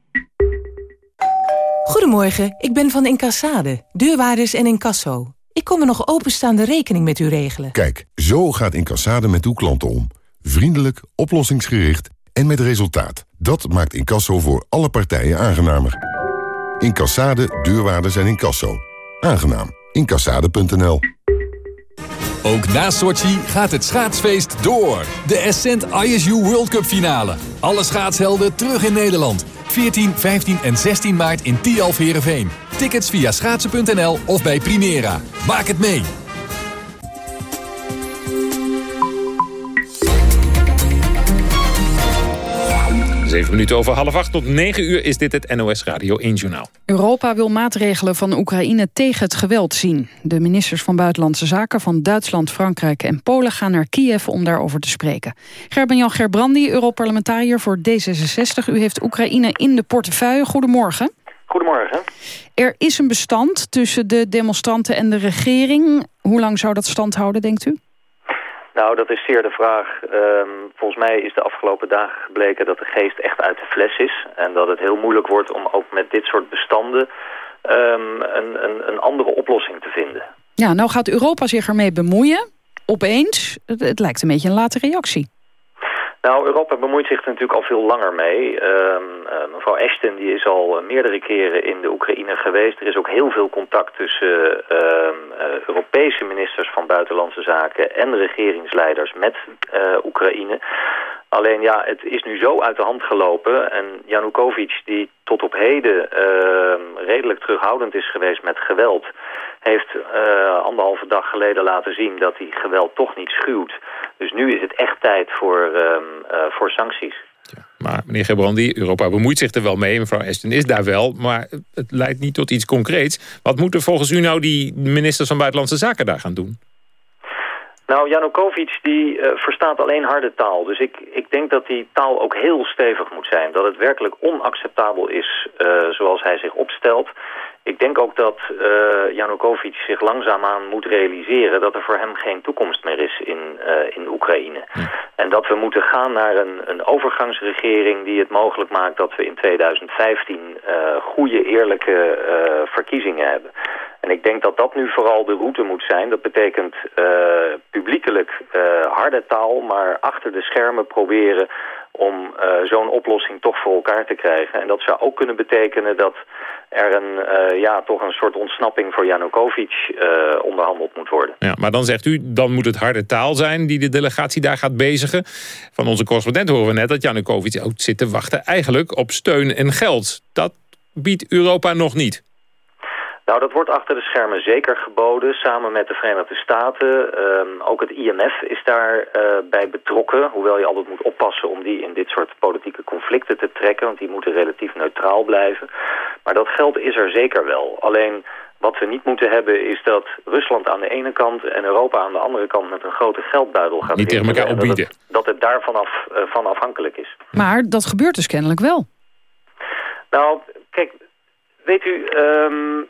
Goedemorgen, ik ben van Incassade, deurwaarders en incasso. Ik kom een nog openstaande rekening met u regelen. Kijk, zo gaat Incassade met uw klanten om. Vriendelijk, oplossingsgericht en met resultaat. Dat maakt Incasso voor alle partijen aangenamer. Incassade, deurwaarders en incasso. Aangenaam. Incassade.nl Ook na Sochi gaat het schaatsfeest door. De Ascent ISU World Cup finale. Alle schaatshelden terug in Nederland. 14, 15 en 16 maart in Tialf Heerenveen. Tickets via schaatsen.nl of bij Primera. Maak het mee! Zeven minuten over half acht tot negen uur is dit het NOS Radio 1 Journaal. Europa wil maatregelen van Oekraïne tegen het geweld zien. De ministers van Buitenlandse Zaken van Duitsland, Frankrijk en Polen... gaan naar Kiev om daarover te spreken. Gerben-Jan Gerbrandi, Europarlementariër voor D66. U heeft Oekraïne in de portefeuille. Goedemorgen. Goedemorgen. Er is een bestand tussen de demonstranten en de regering. Hoe lang zou dat stand houden, denkt u? Nou, dat is zeer de vraag. Um, volgens mij is de afgelopen dagen gebleken dat de geest echt uit de fles is. En dat het heel moeilijk wordt om ook met dit soort bestanden um, een, een, een, andere oplossing te vinden. Ja, nou gaat Europa zich ermee bemoeien. Opeens. Het lijkt een beetje een late reactie. Nou, Europa bemoeit zich er natuurlijk al veel langer mee. Uh, uh, mevrouw Ashton die is al uh, meerdere keren in de Oekraïne geweest. Er is ook heel veel contact tussen ehm, eh, Europese ministers van Buitenlandse Zaken en regeringsleiders met Oekraïne. Alleen ja, het is nu zo uit de hand gelopen. En Janukovic, die tot op heden ehm, redelijk terughoudend is geweest met geweld... heeft uh, anderhalve dag geleden laten zien dat hij geweld toch niet schuwt. Dus nu is het echt tijd voor, um, uh, voor sancties. Maar meneer Gebrandi, Europa bemoeit zich er wel mee. Mevrouw Ashton is daar wel, maar het leidt niet tot iets concreets. Wat moeten volgens u nou die ministers van Buitenlandse Zaken daar gaan doen? Nou, Janukovic die uh, verstaat alleen harde taal. Dus ik, ik denk dat die taal ook heel stevig moet zijn. Dat het werkelijk onacceptabel is uh, zoals hij zich opstelt. Ik denk ook dat uh, Janukovic zich langzaamaan moet realiseren... dat er voor hem geen toekomst meer is in, uh, in Oekraïne. En dat we moeten gaan naar een, een overgangsregering die het mogelijk maakt... dat we in 2015 uh, goede, eerlijke verkiezingen hebben. En ik denk dat dat nu vooral de route moet zijn. Dat betekent publiekelijk harde taal, maar achter de schermen proberen om uh, zo'n oplossing toch voor elkaar te krijgen. En dat zou ook kunnen betekenen dat er een, uh, ja, toch een soort ontsnapping voor Janukovic uh, onderhandeld moet worden. Ja, maar dan zegt u, dan moet het harde taal zijn die de delegatie daar gaat bezigen. Van onze correspondent horen we net dat Janukovic ook zit te wachten eigenlijk op steun en geld. Dat biedt Europa nog niet. Nou, dat wordt achter de schermen zeker geboden, samen met de Verenigde Staten. Um, ook het IMF is daarbij uh, bij betrokken, hoewel je altijd moet oppassen om die in dit soort politieke conflicten te trekken, want die moeten relatief neutraal blijven. Maar dat geld is er zeker wel. Alleen wat we niet moeten hebben is dat Rusland aan de ene kant en Europa aan de andere kant met een grote geldbuidel gaat Niet tegen elkaar opbieden. Dat het, dat het daarvan af, uh, van afhankelijk is. Maar dat gebeurt dus kennelijk wel. Nou, kijk, weet u, ehm,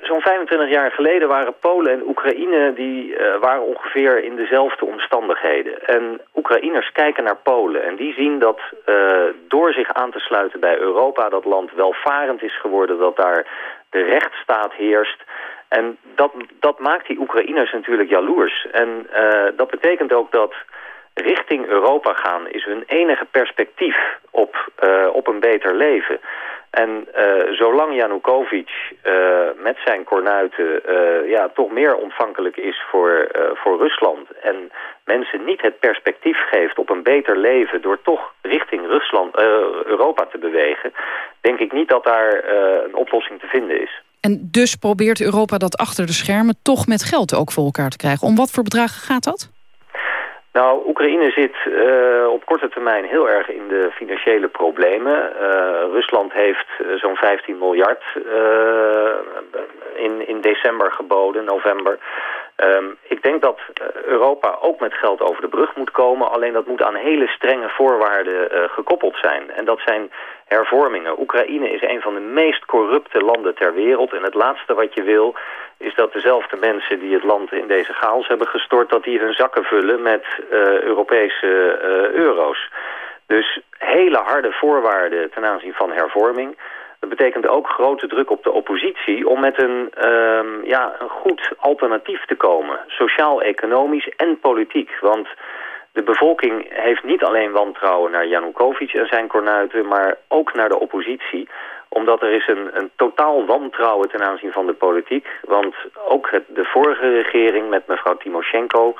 zo'n 25 jaar geleden waren Polen en Oekraïne... die eh, waren ongeveer in dezelfde omstandigheden. En Oekraïners kijken naar Polen en die zien dat uh, door zich aan te sluiten bij Europa... dat land welvarend is geworden, dat daar de rechtsstaat heerst... En dat, dat maakt die Oekraïners natuurlijk jaloers. En uh, dat betekent ook dat richting Europa gaan is hun enige perspectief op, uh, op een beter leven. En uh, zolang Janukovic uh, met zijn kornuiten ja, toch meer ontvankelijk is voor, voor Rusland... en mensen niet het perspectief geeft op een beter leven... door toch richting Rusland, Europa te bewegen... denk ik niet dat daar een oplossing te vinden is. En dus probeert Europa dat achter de schermen toch met geld ook voor elkaar te krijgen. Om wat voor bedragen gaat dat? Nou, Oekraïne zit uh, op korte termijn heel erg in de financiële problemen. Uh, Rusland heeft zo'n 15 miljard in, in december geboden, november. Um, ik denk dat Europa ook met geld over de brug moet komen. Alleen dat moet aan hele strenge voorwaarden gekoppeld zijn. En dat zijn hervormingen. Oekraïne is een van de meest corrupte landen ter wereld. En het laatste wat je wil is dat dezelfde mensen die het land in deze chaos hebben gestort... dat die hun zakken vullen met uh, Europese uh, euro's. Dus hele harde voorwaarden ten aanzien van hervorming. Dat betekent ook grote druk op de oppositie om met een, um, ja, een goed alternatief te komen. Sociaal-economisch en politiek. Want de bevolking heeft niet alleen wantrouwen naar Janukovic en zijn kornuiten... maar ook naar de oppositie omdat er is een, een totaal wantrouwen ten aanzien van de politiek. Want ook het, de vorige regering met mevrouw Timoshenko...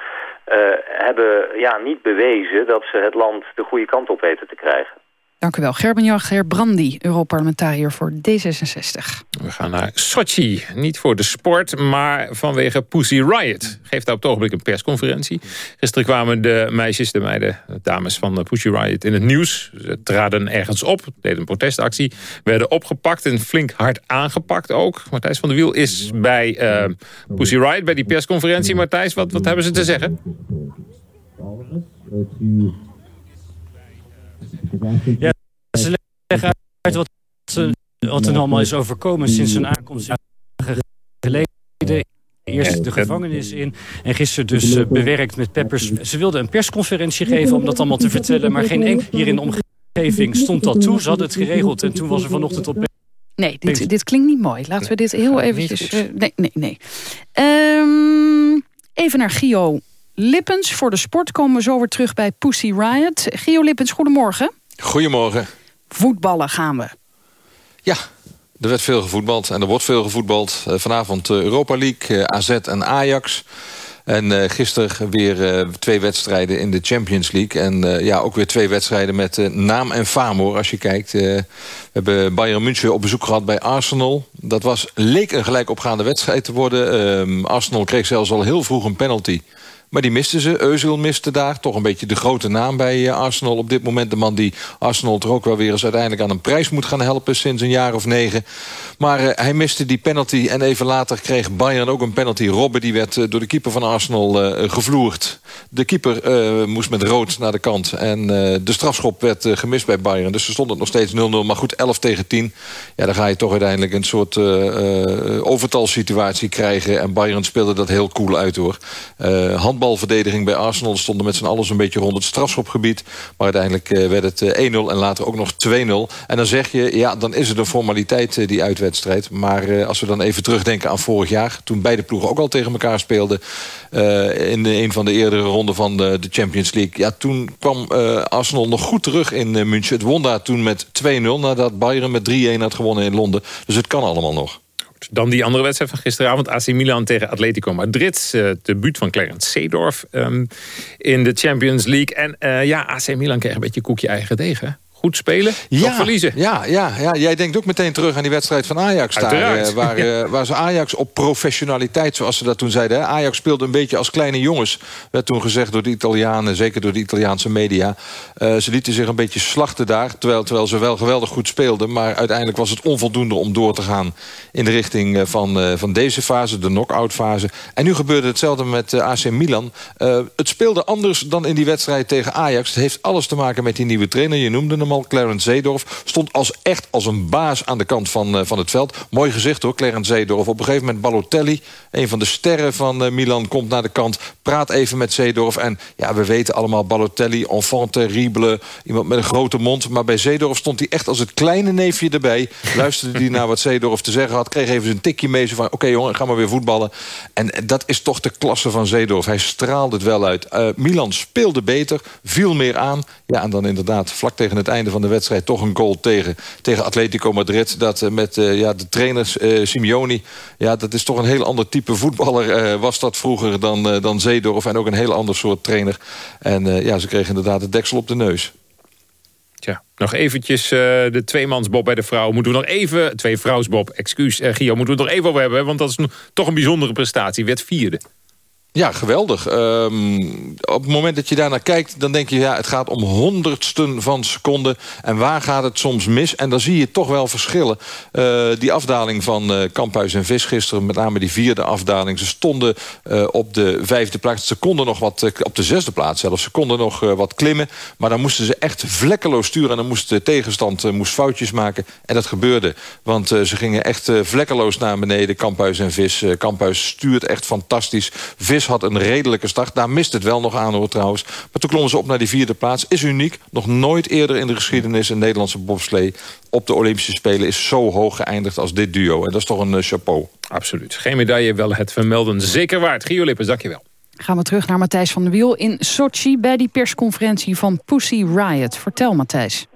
Uh, hebben ja, niet bewezen dat ze het land de goede kant op weten te krijgen. Dank u wel. Gerben Jager Brandi, Europarlementariër voor D66. We gaan naar Sochi. Niet voor de sport, maar vanwege Pussy Riot. Geeft daar op het ogenblik een persconferentie. Gisteren kwamen de meisjes, de meiden, de dames van Pussy Riot in het nieuws. Ze traden ergens op, deden een protestactie. Werden opgepakt en flink hard aangepakt ook. Matthijs van der Wiel is bij uh, Pussy Riot, bij die persconferentie. Matthijs, wat, wat hebben ze te zeggen? Ja, ze leggen uit wat, wat er allemaal is overkomen sinds hun aankomst geleden. Eerst de gevangenis in en gisteren dus uh, bewerkt met peppers. Ze wilden een persconferentie geven om dat allemaal te vertellen... maar geen enkel hier in de omgeving stond dat toe. Ze hadden het geregeld en toen was er vanochtend op... Nee, dit, dit klinkt niet mooi. Laten we dit heel eventjes... Uh, nee, nee, nee. Um, even naar Gio Lippens. Voor de sport komen we zo weer terug bij Pussy Riot. Gio Lippens, goedemorgen. Goedemorgen. Voetballen gaan we. Ja, er werd veel gevoetbald en er wordt veel gevoetbald. Vanavond Europa League, AZ en Ajax. En uh, gisteren weer uh, twee wedstrijden in de Champions League. En uh, ja, ook weer twee wedstrijden met naam en faam hoor. Als je kijkt, we hebben Bayern München op bezoek gehad bij Arsenal. Dat was, leek een gelijkopgaande wedstrijd te worden. Ehm, Arsenal kreeg zelfs al heel vroeg een penalty. Maar die misten ze. Özil miste daar. Toch een beetje de grote naam bij Arsenal op dit moment. De man die Arsenal er ook wel weer eens uiteindelijk aan een prijs moet gaan helpen... sinds een jaar of negen. Maar uh, hij miste die penalty. En even later kreeg Bayern ook een penalty. Robben die werd uh, door de keeper van Arsenal gevloerd. De keeper moest met rood naar de kant. En de strafschop werd gemist bij Bayern. Dus er stond het nog steeds 0-0. Maar goed, 11 tegen 10. Ja, dan ga je toch uiteindelijk een soort overtalsituatie krijgen. En Bayern speelde dat heel cool uit hoor. handbalverdediging bij Arsenal stonden met z'n allen een beetje rond het strafschopgebied. Maar uiteindelijk werd het 1-0 en later ook nog 2-0. En dan zeg je, ja, dan is het een formaliteit die uitwedstrijd. Maar als we dan even terugdenken aan vorig jaar... toen beide ploegen ook al tegen elkaar speelden... In een van de eerdere ronden van de, de Champions League... ja, toen kwam uh, Arsenal nog goed terug in München. Het won daar toen met 2-0... nadat Bayern met 3-1 had gewonnen in Londen. Dus het kan allemaal nog. Dan die andere wedstrijd van gisteravond. AC Milan tegen Atletico Madrid. Uh, het debuut van Clarence Seedorf um, in de Champions League. En ja, AC Milan kreeg een beetje koekje eigen tegen goed spelen, ja, verliezen. Ja, ja, ja, jij denkt ook meteen terug aan die wedstrijd van Ajax. Daar, uh, waar, uh, waar ze Ajax op professionaliteit, zoals ze dat toen zeiden... Hè? Ajax speelde een beetje als kleine jongens. Werd toen gezegd door de Italianen, zeker door de Italiaanse media. Uh, ze lieten zich een beetje slachten daar... Terwijl, terwijl ze wel geweldig goed speelden. Maar uiteindelijk was het onvoldoende om door te gaan... in de richting van, van deze fase, de knock-out fase. En nu gebeurde hetzelfde met AC Milan. het speelde anders dan in die wedstrijd tegen Ajax. Het heeft alles te maken met die nieuwe trainer. Je noemde hem al. Clarence Zeedorf stond als, echt als een baas aan de kant van, van het veld. Mooi gezicht hoor, Clarence Zeedorf. Op een gegeven moment Balotelli, een van de sterren van Milan... komt naar de kant, praat even met Zeedorf. En ja, we weten allemaal Balotelli, enfant terrible... iemand met een grote mond. Maar bij Zeedorf stond hij echt als het kleine neefje erbij. Luisterde hij naar wat Zeedorf te zeggen had. Kreeg even zijn tikje mee. van, oké jongen, ga maar weer voetballen. En dat is toch de klasse van Zeedorf. Hij straalde het wel uit. Milan speelde beter, viel meer aan. Ja, en dan inderdaad vlak tegen het einde van de wedstrijd... toch een goal tegen, tegen Atletico Madrid. Dat uh, met uh, ja, de trainers Simeoni... ja, dat is toch een heel ander type voetballer... was dat vroeger dan, dan Zeedorf. En ook een heel ander soort trainer. En ja, ze kregen inderdaad het deksel op de neus. Tja, nog eventjes uh, de tweemansbob bij de vrouw. Moeten we nog even, twee vrouwsbob, excuus uh, Gio, moeten we het nog even over hebben. Want dat is toch een bijzondere prestatie. Werd vierde. Ja, geweldig. Um, op het moment dat je daarnaar kijkt, dan denk je... ja, het gaat om honderdsten van seconden. En waar gaat het soms mis? En dan zie je toch wel verschillen. Uh, die afdaling van uh, Kamphuis en Vis gisteren... met name die vierde afdaling. Ze stonden uh, op de vijfde plaats. Ze konden nog wat, op de zesde plaats zelfs. Ze konden nog wat klimmen. Maar dan moesten ze echt vlekkeloos sturen. En dan moest de tegenstand moest foutjes maken. En dat gebeurde. Want ze gingen echt vlekkeloos naar beneden. Kamphuis en Vis. Kamphuis stuurt echt fantastisch. Vis had een redelijke start. Daar mist het wel nog aan hoor trouwens. Maar toen klommen ze op naar die vierde plaats. Is uniek. Nog nooit eerder in de geschiedenis een Nederlandse bobslee... op de Olympische Spelen is zo hoog geëindigd als dit duo. En dat is toch een uh, chapeau. Absoluut. Geen medaille, wel het vermelden. Zeker waard. Gio Lippens, dankjewel. Gaan we terug naar Matthijs van der Wiel in Sochi... bij die persconferentie van Pussy Riot. Vertel Matthijs.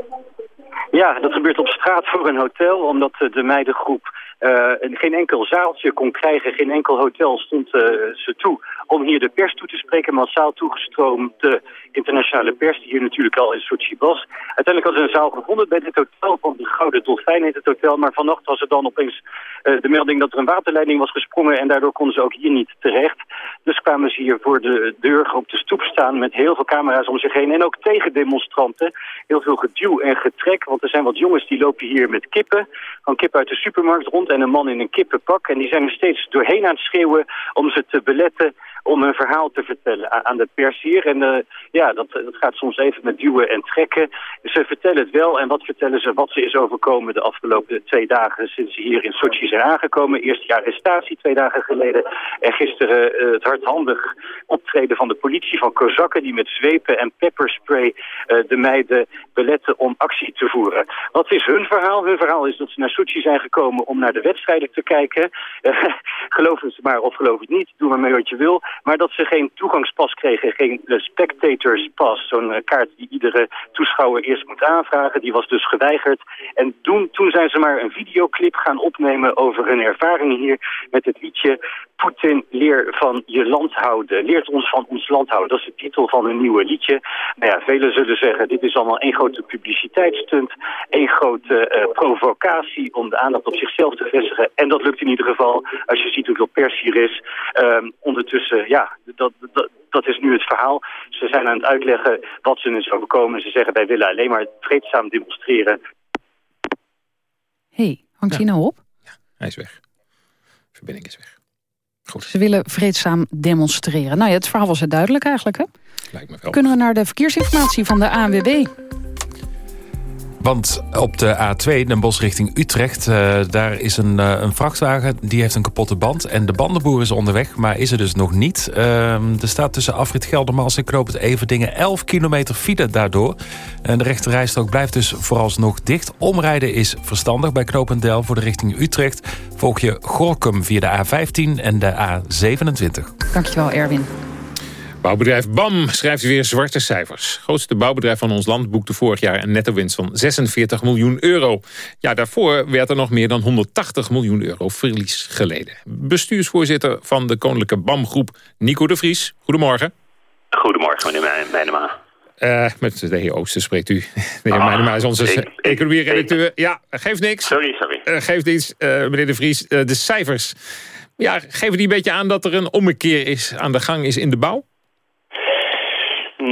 Ja, dat gebeurt op straat voor een hotel... omdat de meidengroep uh, geen enkel zaaltje kon krijgen, geen enkel hotel stond uh, ze toe om hier de pers toe te spreken. Massaal toegestroomd internationale pers, die hier natuurlijk al in Sochi was. Uiteindelijk hadden ze een zaal gevonden bij dit hotel, van de Gouden Dolfijn heet het hotel. Maar vannacht was er dan opeens uh, de melding dat er een waterleiding was gesprongen en daardoor konden ze ook hier niet terecht. Dus kwamen ze hier voor de deur op de stoep staan met heel veel camera's om zich heen. En ook tegen demonstranten. Heel veel geduw en getrek, want er zijn wat jongens die lopen hier met kippen. Van kippen uit de supermarkt rond en een man in een kippenpak. En die zijn er steeds doorheen aan het schreeuwen om ze te beletten om een verhaal te vertellen aan de pers hier. En uh, ja, dat, dat gaat soms even met duwen en trekken. Ze vertellen het wel en wat vertellen ze wat ze is overkomen de afgelopen twee dagen sinds ze hier in Sochi zijn aangekomen. Eerst die arrestatie twee dagen geleden en gisteren uh, het hardhandig optreden van de politie van Kozakken die met zwepen en pepperspray uh, de meiden beletten om actie te voeren. Wat is hun verhaal? Hun verhaal is dat ze naar Sochi zijn gekomen om naar de wedstrijden te kijken. geloof het maar of geloof het niet, doe maar mee wat je wil. Maar dat ze geen toegangspas kregen, geen uh, spectatorspas. Zo'n uh, kaart die iedere toeschouwer eerst moet aanvragen. Die was dus geweigerd. En toen, toen zijn ze maar een videoclip gaan opnemen over hun ervaringen hier met het liedje Poetin, leer van je land houden. Leert ons van ons land houden. Dat is de titel van hun nieuwe liedje. Nou ja, velen zullen zeggen, dit is allemaal één grote publiciteitsstunt. één grote uh, provocatie om de aandacht op zichzelf te vestigen. En dat lukt in ieder geval, als je ziet hoeveel pers hier is. Um, ondertussen, ja, dat, dat, dat is nu het verhaal. Ze zijn aan het uitleggen wat ze is overkomen. Ze zeggen, wij willen alleen maar vreedzaam demonstreren. Hé, hey, hangt hij ja. nou op? Ja, hij is weg. Verbinding is weg. Goed. Ze willen vreedzaam demonstreren. Nou ja, het verhaal was het duidelijk eigenlijk, hè? Lijkt me wel. Kunnen we naar de verkeersinformatie van de ANWB? Want op de A2, Den Bosch richting Utrecht... Uh, daar is een, uh, een, vrachtwagen, die heeft een kapotte band. En de bandenboer is onderweg, maar is er dus nog niet. Uh, er staat tussen afrit Geldermals en Knoop het Everdingen... 11 kilometer file daardoor. En de rechterrijstrook blijft dus vooralsnog dicht. Omrijden is verstandig bij Knopendel voor de richting Utrecht. Volg je Gorkum via de A15 en de A27. Dankjewel, Erwin. Bouwbedrijf BAM schrijft weer zwarte cijfers. Grootste bouwbedrijf van ons land boekte vorig jaar een netto-winst van 46 miljoen euro. Ja, daarvoor werd er nog meer dan 180 miljoen euro verlies geleden. Bestuursvoorzitter van de Koninklijke BAM-groep, Nico de Vries. Goedemorgen. Goedemorgen, meneer Meijnema. Uh, met de heer Ooster spreekt u. De heer ah, is onze economie-redacteur. Ja, geeft niks. Sorry, sorry. Uh, geeft iets, uh, meneer de Vries. de cijfers. Ja, geven die een beetje aan dat er een ommekeer is, aan de gang is in de bouw?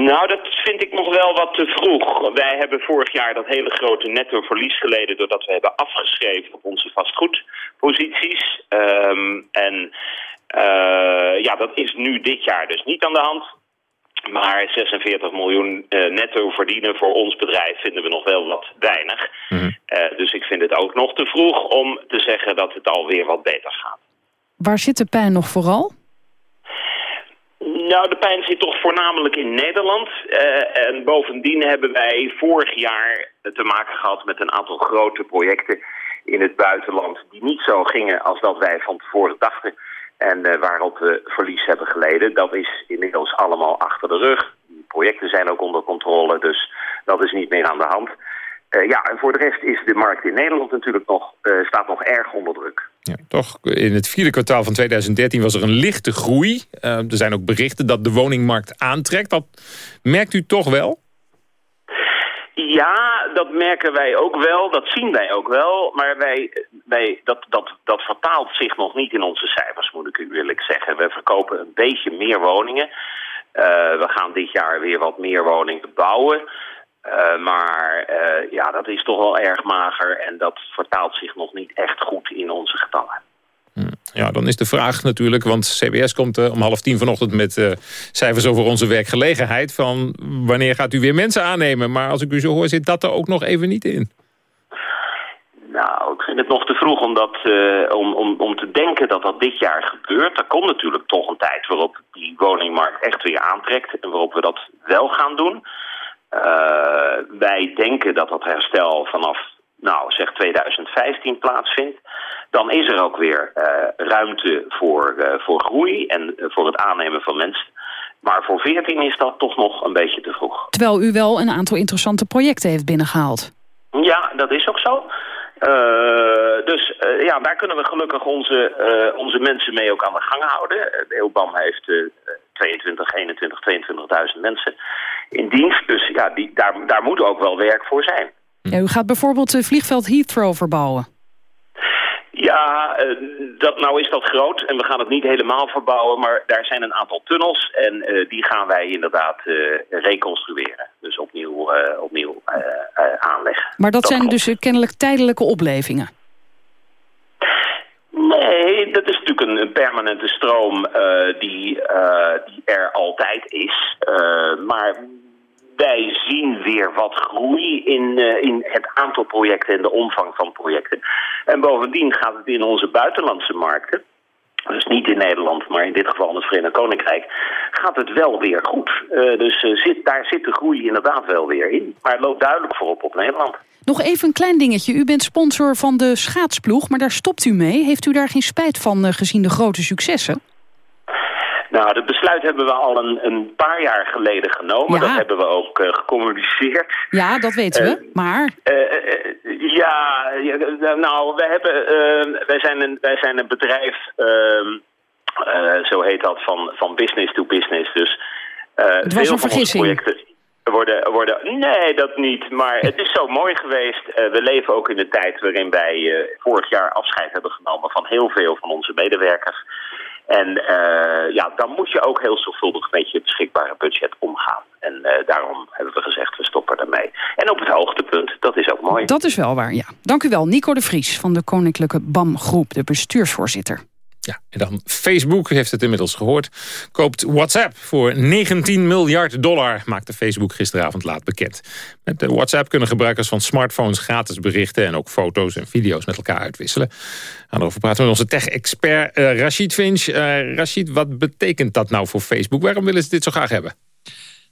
Nou, dat vind ik nog wel wat te vroeg. Wij hebben vorig jaar dat hele grote netto verlies geleden... doordat we hebben afgeschreven op onze vastgoedposities. Um, en uh, ja, dat is nu dit jaar dus niet aan de hand. Maar 46 miljoen uh, netto verdienen voor ons bedrijf vinden we nog wel wat weinig. Uh, dus ik vind het ook nog te vroeg om te zeggen dat het alweer wat beter gaat. Waar zit de pijn nog vooral? Nou, de pijn zit toch voornamelijk in Nederland. Uh, en bovendien hebben wij vorig jaar te maken gehad met een aantal grote projecten in het buitenland... die niet zo gingen als dat wij van tevoren dachten... En uh, waarop we verlies hebben geleden, dat is inmiddels allemaal achter de rug. Die projecten zijn ook onder controle, dus dat is niet meer aan de hand. Uh, ja, en voor de rest is de markt in Nederland natuurlijk nog, uh, staat nog erg onder druk. Ja, toch, in het vierde kwartaal van 2013 was er een lichte groei. er zijn ook berichten dat de woningmarkt aantrekt. Dat merkt u toch wel? Ja, dat merken wij ook wel, dat zien wij ook wel. Maar wij, wij, dat, dat, dat vertaalt zich nog niet in onze cijfers, moet ik u eerlijk zeggen. We verkopen een beetje meer woningen. We gaan dit jaar weer wat meer woningen bouwen. Uh, maar uh, ja, dat is toch wel erg mager en dat vertaalt zich nog niet echt goed in onze getallen. Ja, dan is de vraag natuurlijk, want CBS komt uh, om half tien vanochtend met cijfers over onze werkgelegenheid. Van wanneer gaat u weer mensen aannemen? Maar als ik u zo hoor, zit dat er ook nog even niet in. Nou, ik vind het nog te vroeg om, dat, uh, om, om, om te denken dat dat dit jaar gebeurt. Er komt natuurlijk toch een tijd waarop die woningmarkt echt weer aantrekt en waarop we dat wel gaan doen. Wij denken dat dat herstel vanaf, nou zeg 2015 plaatsvindt dan is er ook weer uh, ruimte voor, uh, voor groei en uh, voor het aannemen van mensen. Maar voor 14 is dat toch nog een beetje te vroeg. Terwijl u wel een aantal interessante projecten heeft binnengehaald. Ja, dat is ook zo. dus ja, daar kunnen we gelukkig onze, onze mensen mee ook aan de gang houden. De EOBAM heeft 22, 21, 22.000 mensen in dienst. Dus ja, die, daar, daar moet ook wel werk voor zijn. Ja, u gaat bijvoorbeeld het vliegveld Heathrow verbouwen. Ja, uh, dat, nou is dat groot en we gaan het niet helemaal verbouwen, maar daar zijn een aantal tunnels en uh, die gaan wij inderdaad uh, reconstrueren. Dus opnieuw, opnieuw aanleggen. Maar dat, dat zijn klopt. dus kennelijk tijdelijke oplevingen? Nee, dat is natuurlijk een, permanente stroom die, die er altijd is. maar wij zien weer wat groei in, in het aantal projecten en de omvang van projecten. En bovendien gaat het in onze buitenlandse markten, dus niet in Nederland, maar in dit geval in het Verenigd Koninkrijk, gaat het wel weer goed. Dus zit, daar zit de groei inderdaad wel weer in. Maar het loopt duidelijk voorop op Nederland. Nog even een klein dingetje. U bent sponsor van de schaatsploeg, maar daar stopt u mee. Heeft u daar geen spijt van gezien de grote successen? Nou, dat besluit hebben we al een, een paar jaar geleden genomen. Ja. Dat hebben we ook uh, gecommuniceerd. Ja, dat weten we, uh, maar... Uh, ja, nou, wij, hebben, wij, zijn, een, wij zijn een bedrijf, ehm, zo heet dat, van, van business to business. Dus Het was veel een vergissing. projecten worden, worden... Nee, dat niet. Maar het is zo mooi geweest. we leven ook in een tijd waarin wij vorig jaar afscheid hebben genomen van heel veel van onze medewerkers. En uh, ja, dan moet je ook heel zorgvuldig met je beschikbare budget omgaan. En daarom hebben we gezegd, we stoppen ermee. En op het hoogtepunt, dat is ook mooi. Dat is wel waar, ja. Dank u wel, Nico de Vries van de Koninklijke BAM Groep, de bestuursvoorzitter. Ja, en dan Facebook, heeft het inmiddels gehoord, koopt WhatsApp voor 19 miljard dollar, maakte Facebook gisteravond laat bekend. Met de WhatsApp kunnen gebruikers van smartphones gratis berichten en ook foto's en video's met elkaar uitwisselen. Daarover praten we met onze tech-expert uh, Rashid Finch. Uh, Rashid, wat betekent dat nou voor Facebook? Waarom willen ze dit zo graag hebben?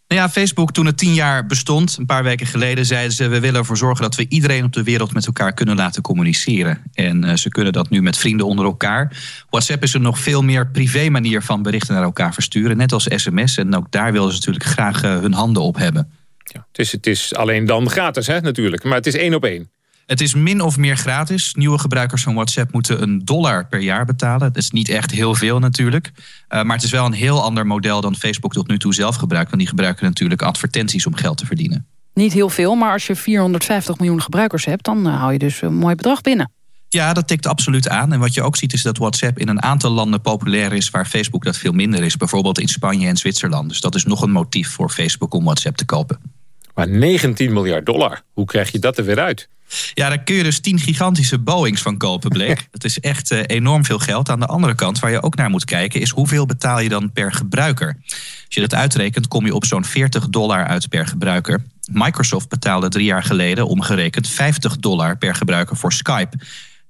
Nou ja, Facebook toen het tien jaar bestond, een paar weken geleden, zeiden ze... we willen ervoor zorgen dat we iedereen op de wereld met elkaar kunnen laten communiceren. En uh, ze kunnen dat nu met vrienden onder elkaar. WhatsApp is een nog veel meer privé manier van berichten naar elkaar versturen. Net als sms. En ook daar willen ze natuurlijk graag uh, hun handen op hebben. Ja, het, is, het is alleen dan gratis, hè, natuurlijk. Maar het is één op één. Het is min of meer gratis. Nieuwe gebruikers van WhatsApp moeten een dollar per jaar betalen. Dat is niet echt heel veel natuurlijk. Uh, maar het is wel een heel ander model dan Facebook tot nu toe zelf gebruikt. Want die gebruiken natuurlijk advertenties om geld te verdienen. Niet heel veel, maar als je 450 miljoen gebruikers hebt... dan uh, hou je dus een mooi bedrag binnen. Ja, dat tikt absoluut aan. En wat je ook ziet is dat WhatsApp in een aantal landen populair is... waar Facebook dat veel minder is. Bijvoorbeeld in Spanje en Zwitserland. Dus dat is nog een motief voor Facebook om WhatsApp te kopen. Maar 19 miljard dollar, hoe krijg je dat er weer uit? Ja, daar kun je dus 10 gigantische Boeings van kopen, bleek. Het is echt uh, enorm veel geld. Aan de andere kant, waar je ook naar moet kijken, is hoeveel betaal je dan per gebruiker? Als je dat uitrekent, kom je op zo'n 40 dollar uit per gebruiker. Microsoft betaalde drie jaar geleden omgerekend 50 dollar per gebruiker voor Skype.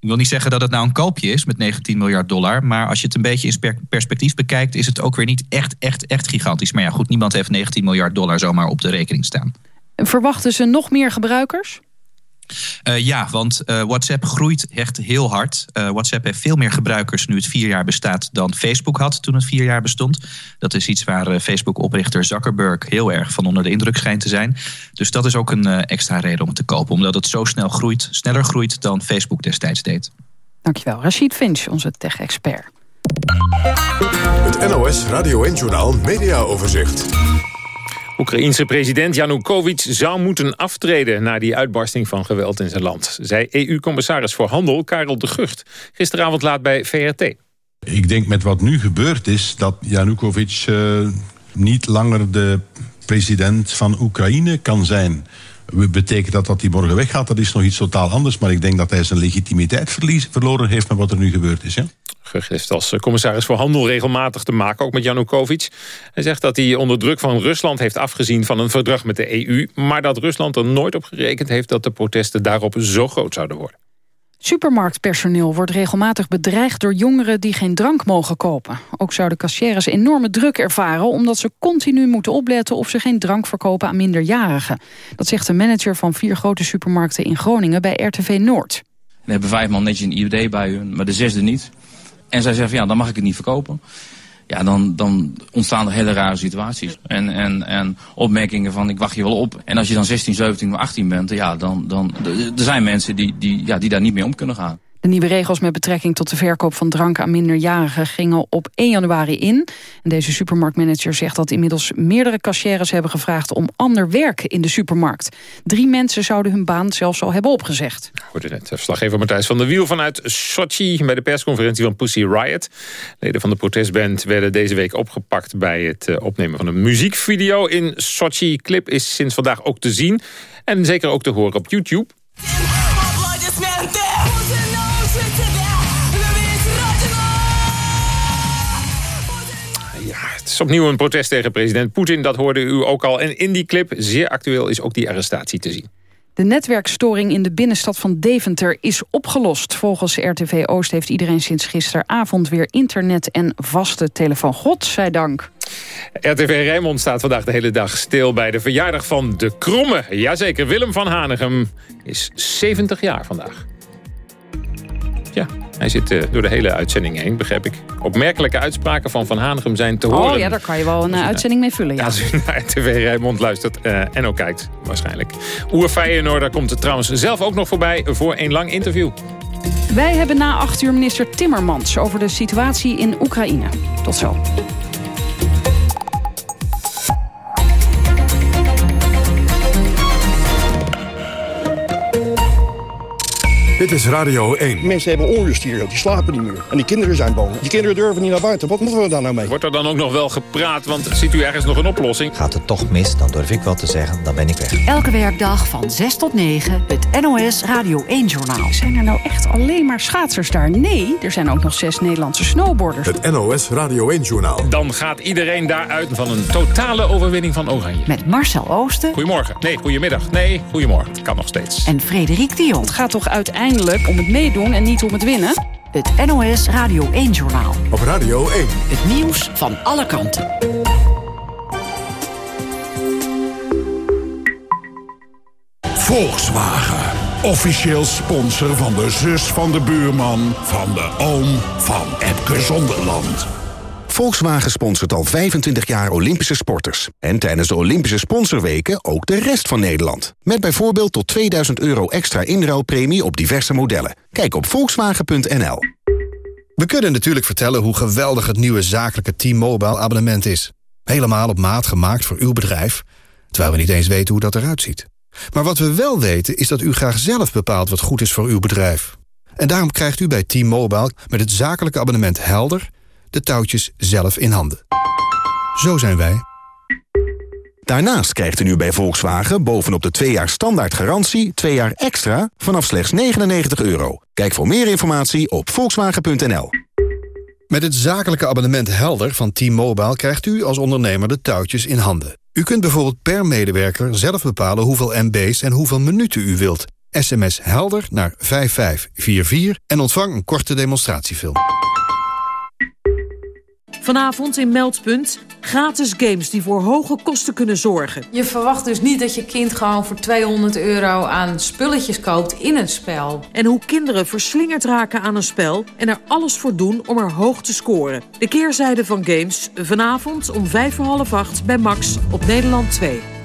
Ik wil niet zeggen dat het nou een koopje is met 19 miljard dollar. Maar als je het een beetje in perspectief bekijkt, is het ook weer niet echt, echt, echt gigantisch. Maar ja, goed, niemand heeft 19 miljard dollar zomaar op de rekening staan. Verwachten ze nog meer gebruikers? Uh, ja, want uh, WhatsApp groeit echt heel hard. Uh, WhatsApp heeft veel meer gebruikers nu het vier jaar bestaat dan Facebook had toen het vier jaar bestond. Dat is iets waar Facebook-oprichter Zuckerberg heel erg van onder de indruk schijnt te zijn. Dus dat is ook een extra reden om het te kopen, omdat het zo snel groeit, sneller groeit dan Facebook destijds deed. Dankjewel, Rashid Finch, onze tech-expert. Het NOS Radio en Journaal Media Overzicht. Oekraïense president Janukovic zou moeten aftreden... na die uitbarsting van geweld in zijn land. Zei EU-commissaris voor Handel Karel de Gucht. Gisteravond laat bij VRT. Ik denk met wat nu gebeurd is... dat Janukovic uh, niet langer de president van Oekraïne kan zijn. Betekent dat dat hij morgen weggaat? Dat is nog iets totaal anders. Maar ik denk dat hij zijn legitimiteit verloren heeft... met wat er nu gebeurd is. Ja? Gug heeft als commissaris voor Handel regelmatig te maken, ook met Janukovic. Hij zegt dat hij onder druk van Rusland heeft afgezien van een verdrag met de EU... maar dat Rusland er nooit op gerekend heeft dat de protesten daarop zo groot zouden worden. Supermarktpersoneel wordt regelmatig bedreigd door jongeren die geen drank mogen kopen. Ook zouden kassières enorme druk ervaren omdat ze continu moeten opletten of ze geen drank verkopen aan minderjarigen. Dat zegt de manager van vier grote supermarkten in Groningen bij RTV Noord. We hebben vijf man netjes een IUD bij hun, maar de zesde niet. En zij zeggen ja, dan mag ik het niet verkopen. Ja, dan, dan ontstaan er hele rare situaties. En, en, en opmerkingen van ik wacht je wel op. En als je dan 16, 17 of 18 bent, ja, dan, dan er zijn mensen die, die, ja, die daar niet mee om kunnen gaan. De nieuwe regels met betrekking tot de verkoop van drank aan minderjarigen gingen op 1 januari in. En deze supermarktmanager zegt dat inmiddels meerdere cashiers hebben gevraagd om ander werk in de supermarkt. Drie mensen zouden hun baan zelfs al hebben opgezegd. Hoorde net verslaggever Matthijs van der Wiel vanuit Sochi bij de persconferentie van Pussy Riot. Leden van de protestband werden deze week opgepakt bij het eh, opnemen van een muziekvideo in Sochi. Clip is sinds vandaag ook te zien en zeker ook te horen op YouTube. Is opnieuw een protest tegen president Poetin. Dat hoorde u ook al. En in die clip, zeer actueel, is ook die arrestatie te zien. De netwerkstoring in de binnenstad van Deventer is opgelost. Volgens RTV Oost heeft iedereen sinds gisteravond weer internet en vaste telefoon. Godzijdank. RTV Rijnmond staat vandaag de hele dag stil bij de verjaardag van de Kromme. Jazeker, Willem van Hanegem is 70 jaar vandaag. Ja, hij zit uh, door de hele uitzending heen, begrijp ik. Opmerkelijke uitspraken van Van Hanegem zijn te horen. Oh ja, daar kan je wel een uh, uitzending mee vullen. Ja. Als u naar TV Rijnmond luistert uh, en ook kijkt, waarschijnlijk. Oer Feyenoord komt er trouwens zelf ook nog voorbij voor een lang interview. Wij hebben na acht uur minister Timmermans over de situatie in Oekraïne. Tot zo. Dit is Radio 1. Mensen hebben onrust hier, die slapen niet meer. En die kinderen zijn bang. Die kinderen durven niet naar buiten. Wat moeten we daar nou mee? Wordt er dan ook nog wel gepraat, want ziet u ergens nog een oplossing? Gaat het toch mis, dan durf ik wel te zeggen, dan ben ik weg. Elke werkdag van 6 tot 9, het NOS Radio 1-journaal. Zijn er nou echt alleen maar schaatsers daar? Nee, er zijn ook nog zes Nederlandse snowboarders. Het NOS Radio 1-journaal. Dan gaat iedereen daaruit van een totale overwinning van Oranje. Met Marcel Oosten. Goedemorgen. Nee, goedemiddag. Nee, goedemorgen. Kan nog steeds. En Frederik Dion. Het gaat toch uiteindelijk om het meedoen en niet om het winnen? Het NOS Radio 1-journaal. Op Radio 1. Het nieuws van alle kanten. Volkswagen. Officieel sponsor van de zus van de buurman... van de oom van Epke Zonderland. Volkswagen sponsort al 25 jaar Olympische sporters. En tijdens de Olympische sponsorweken ook de rest van Nederland. Met bijvoorbeeld tot 2000 euro extra inruilpremie op diverse modellen. Kijk op volkswagen.nl. We kunnen natuurlijk vertellen hoe geweldig het nieuwe zakelijke T-Mobile abonnement is. Helemaal op maat gemaakt voor uw bedrijf. Terwijl we niet eens weten hoe dat eruit ziet. Maar wat we wel weten is dat u graag zelf bepaalt wat goed is voor uw bedrijf. En daarom krijgt u bij T-Mobile met het zakelijke abonnement Helder de touwtjes zelf in handen. Zo zijn wij. Daarnaast krijgt u nu bij Volkswagen bovenop de 2 jaar standaard garantie... 2 jaar extra vanaf slechts 99 euro. Kijk voor meer informatie op volkswagen.nl. Met het zakelijke abonnement Helder van T-Mobile krijgt u als ondernemer de touwtjes in handen. U kunt bijvoorbeeld per medewerker zelf bepalen hoeveel MB's en hoeveel minuten u wilt. SMS Helder naar 5544 en ontvang een korte demonstratiefilm. Vanavond in Meldpunt gratis games die voor hoge kosten kunnen zorgen. Je verwacht dus niet dat je kind gewoon voor 200 euro aan spulletjes koopt in een spel. En hoe kinderen verslingerd raken aan een spel en er alles voor doen om er hoog te scoren. De keerzijde van games vanavond om vijf voor half acht bij Max op Nederland 2.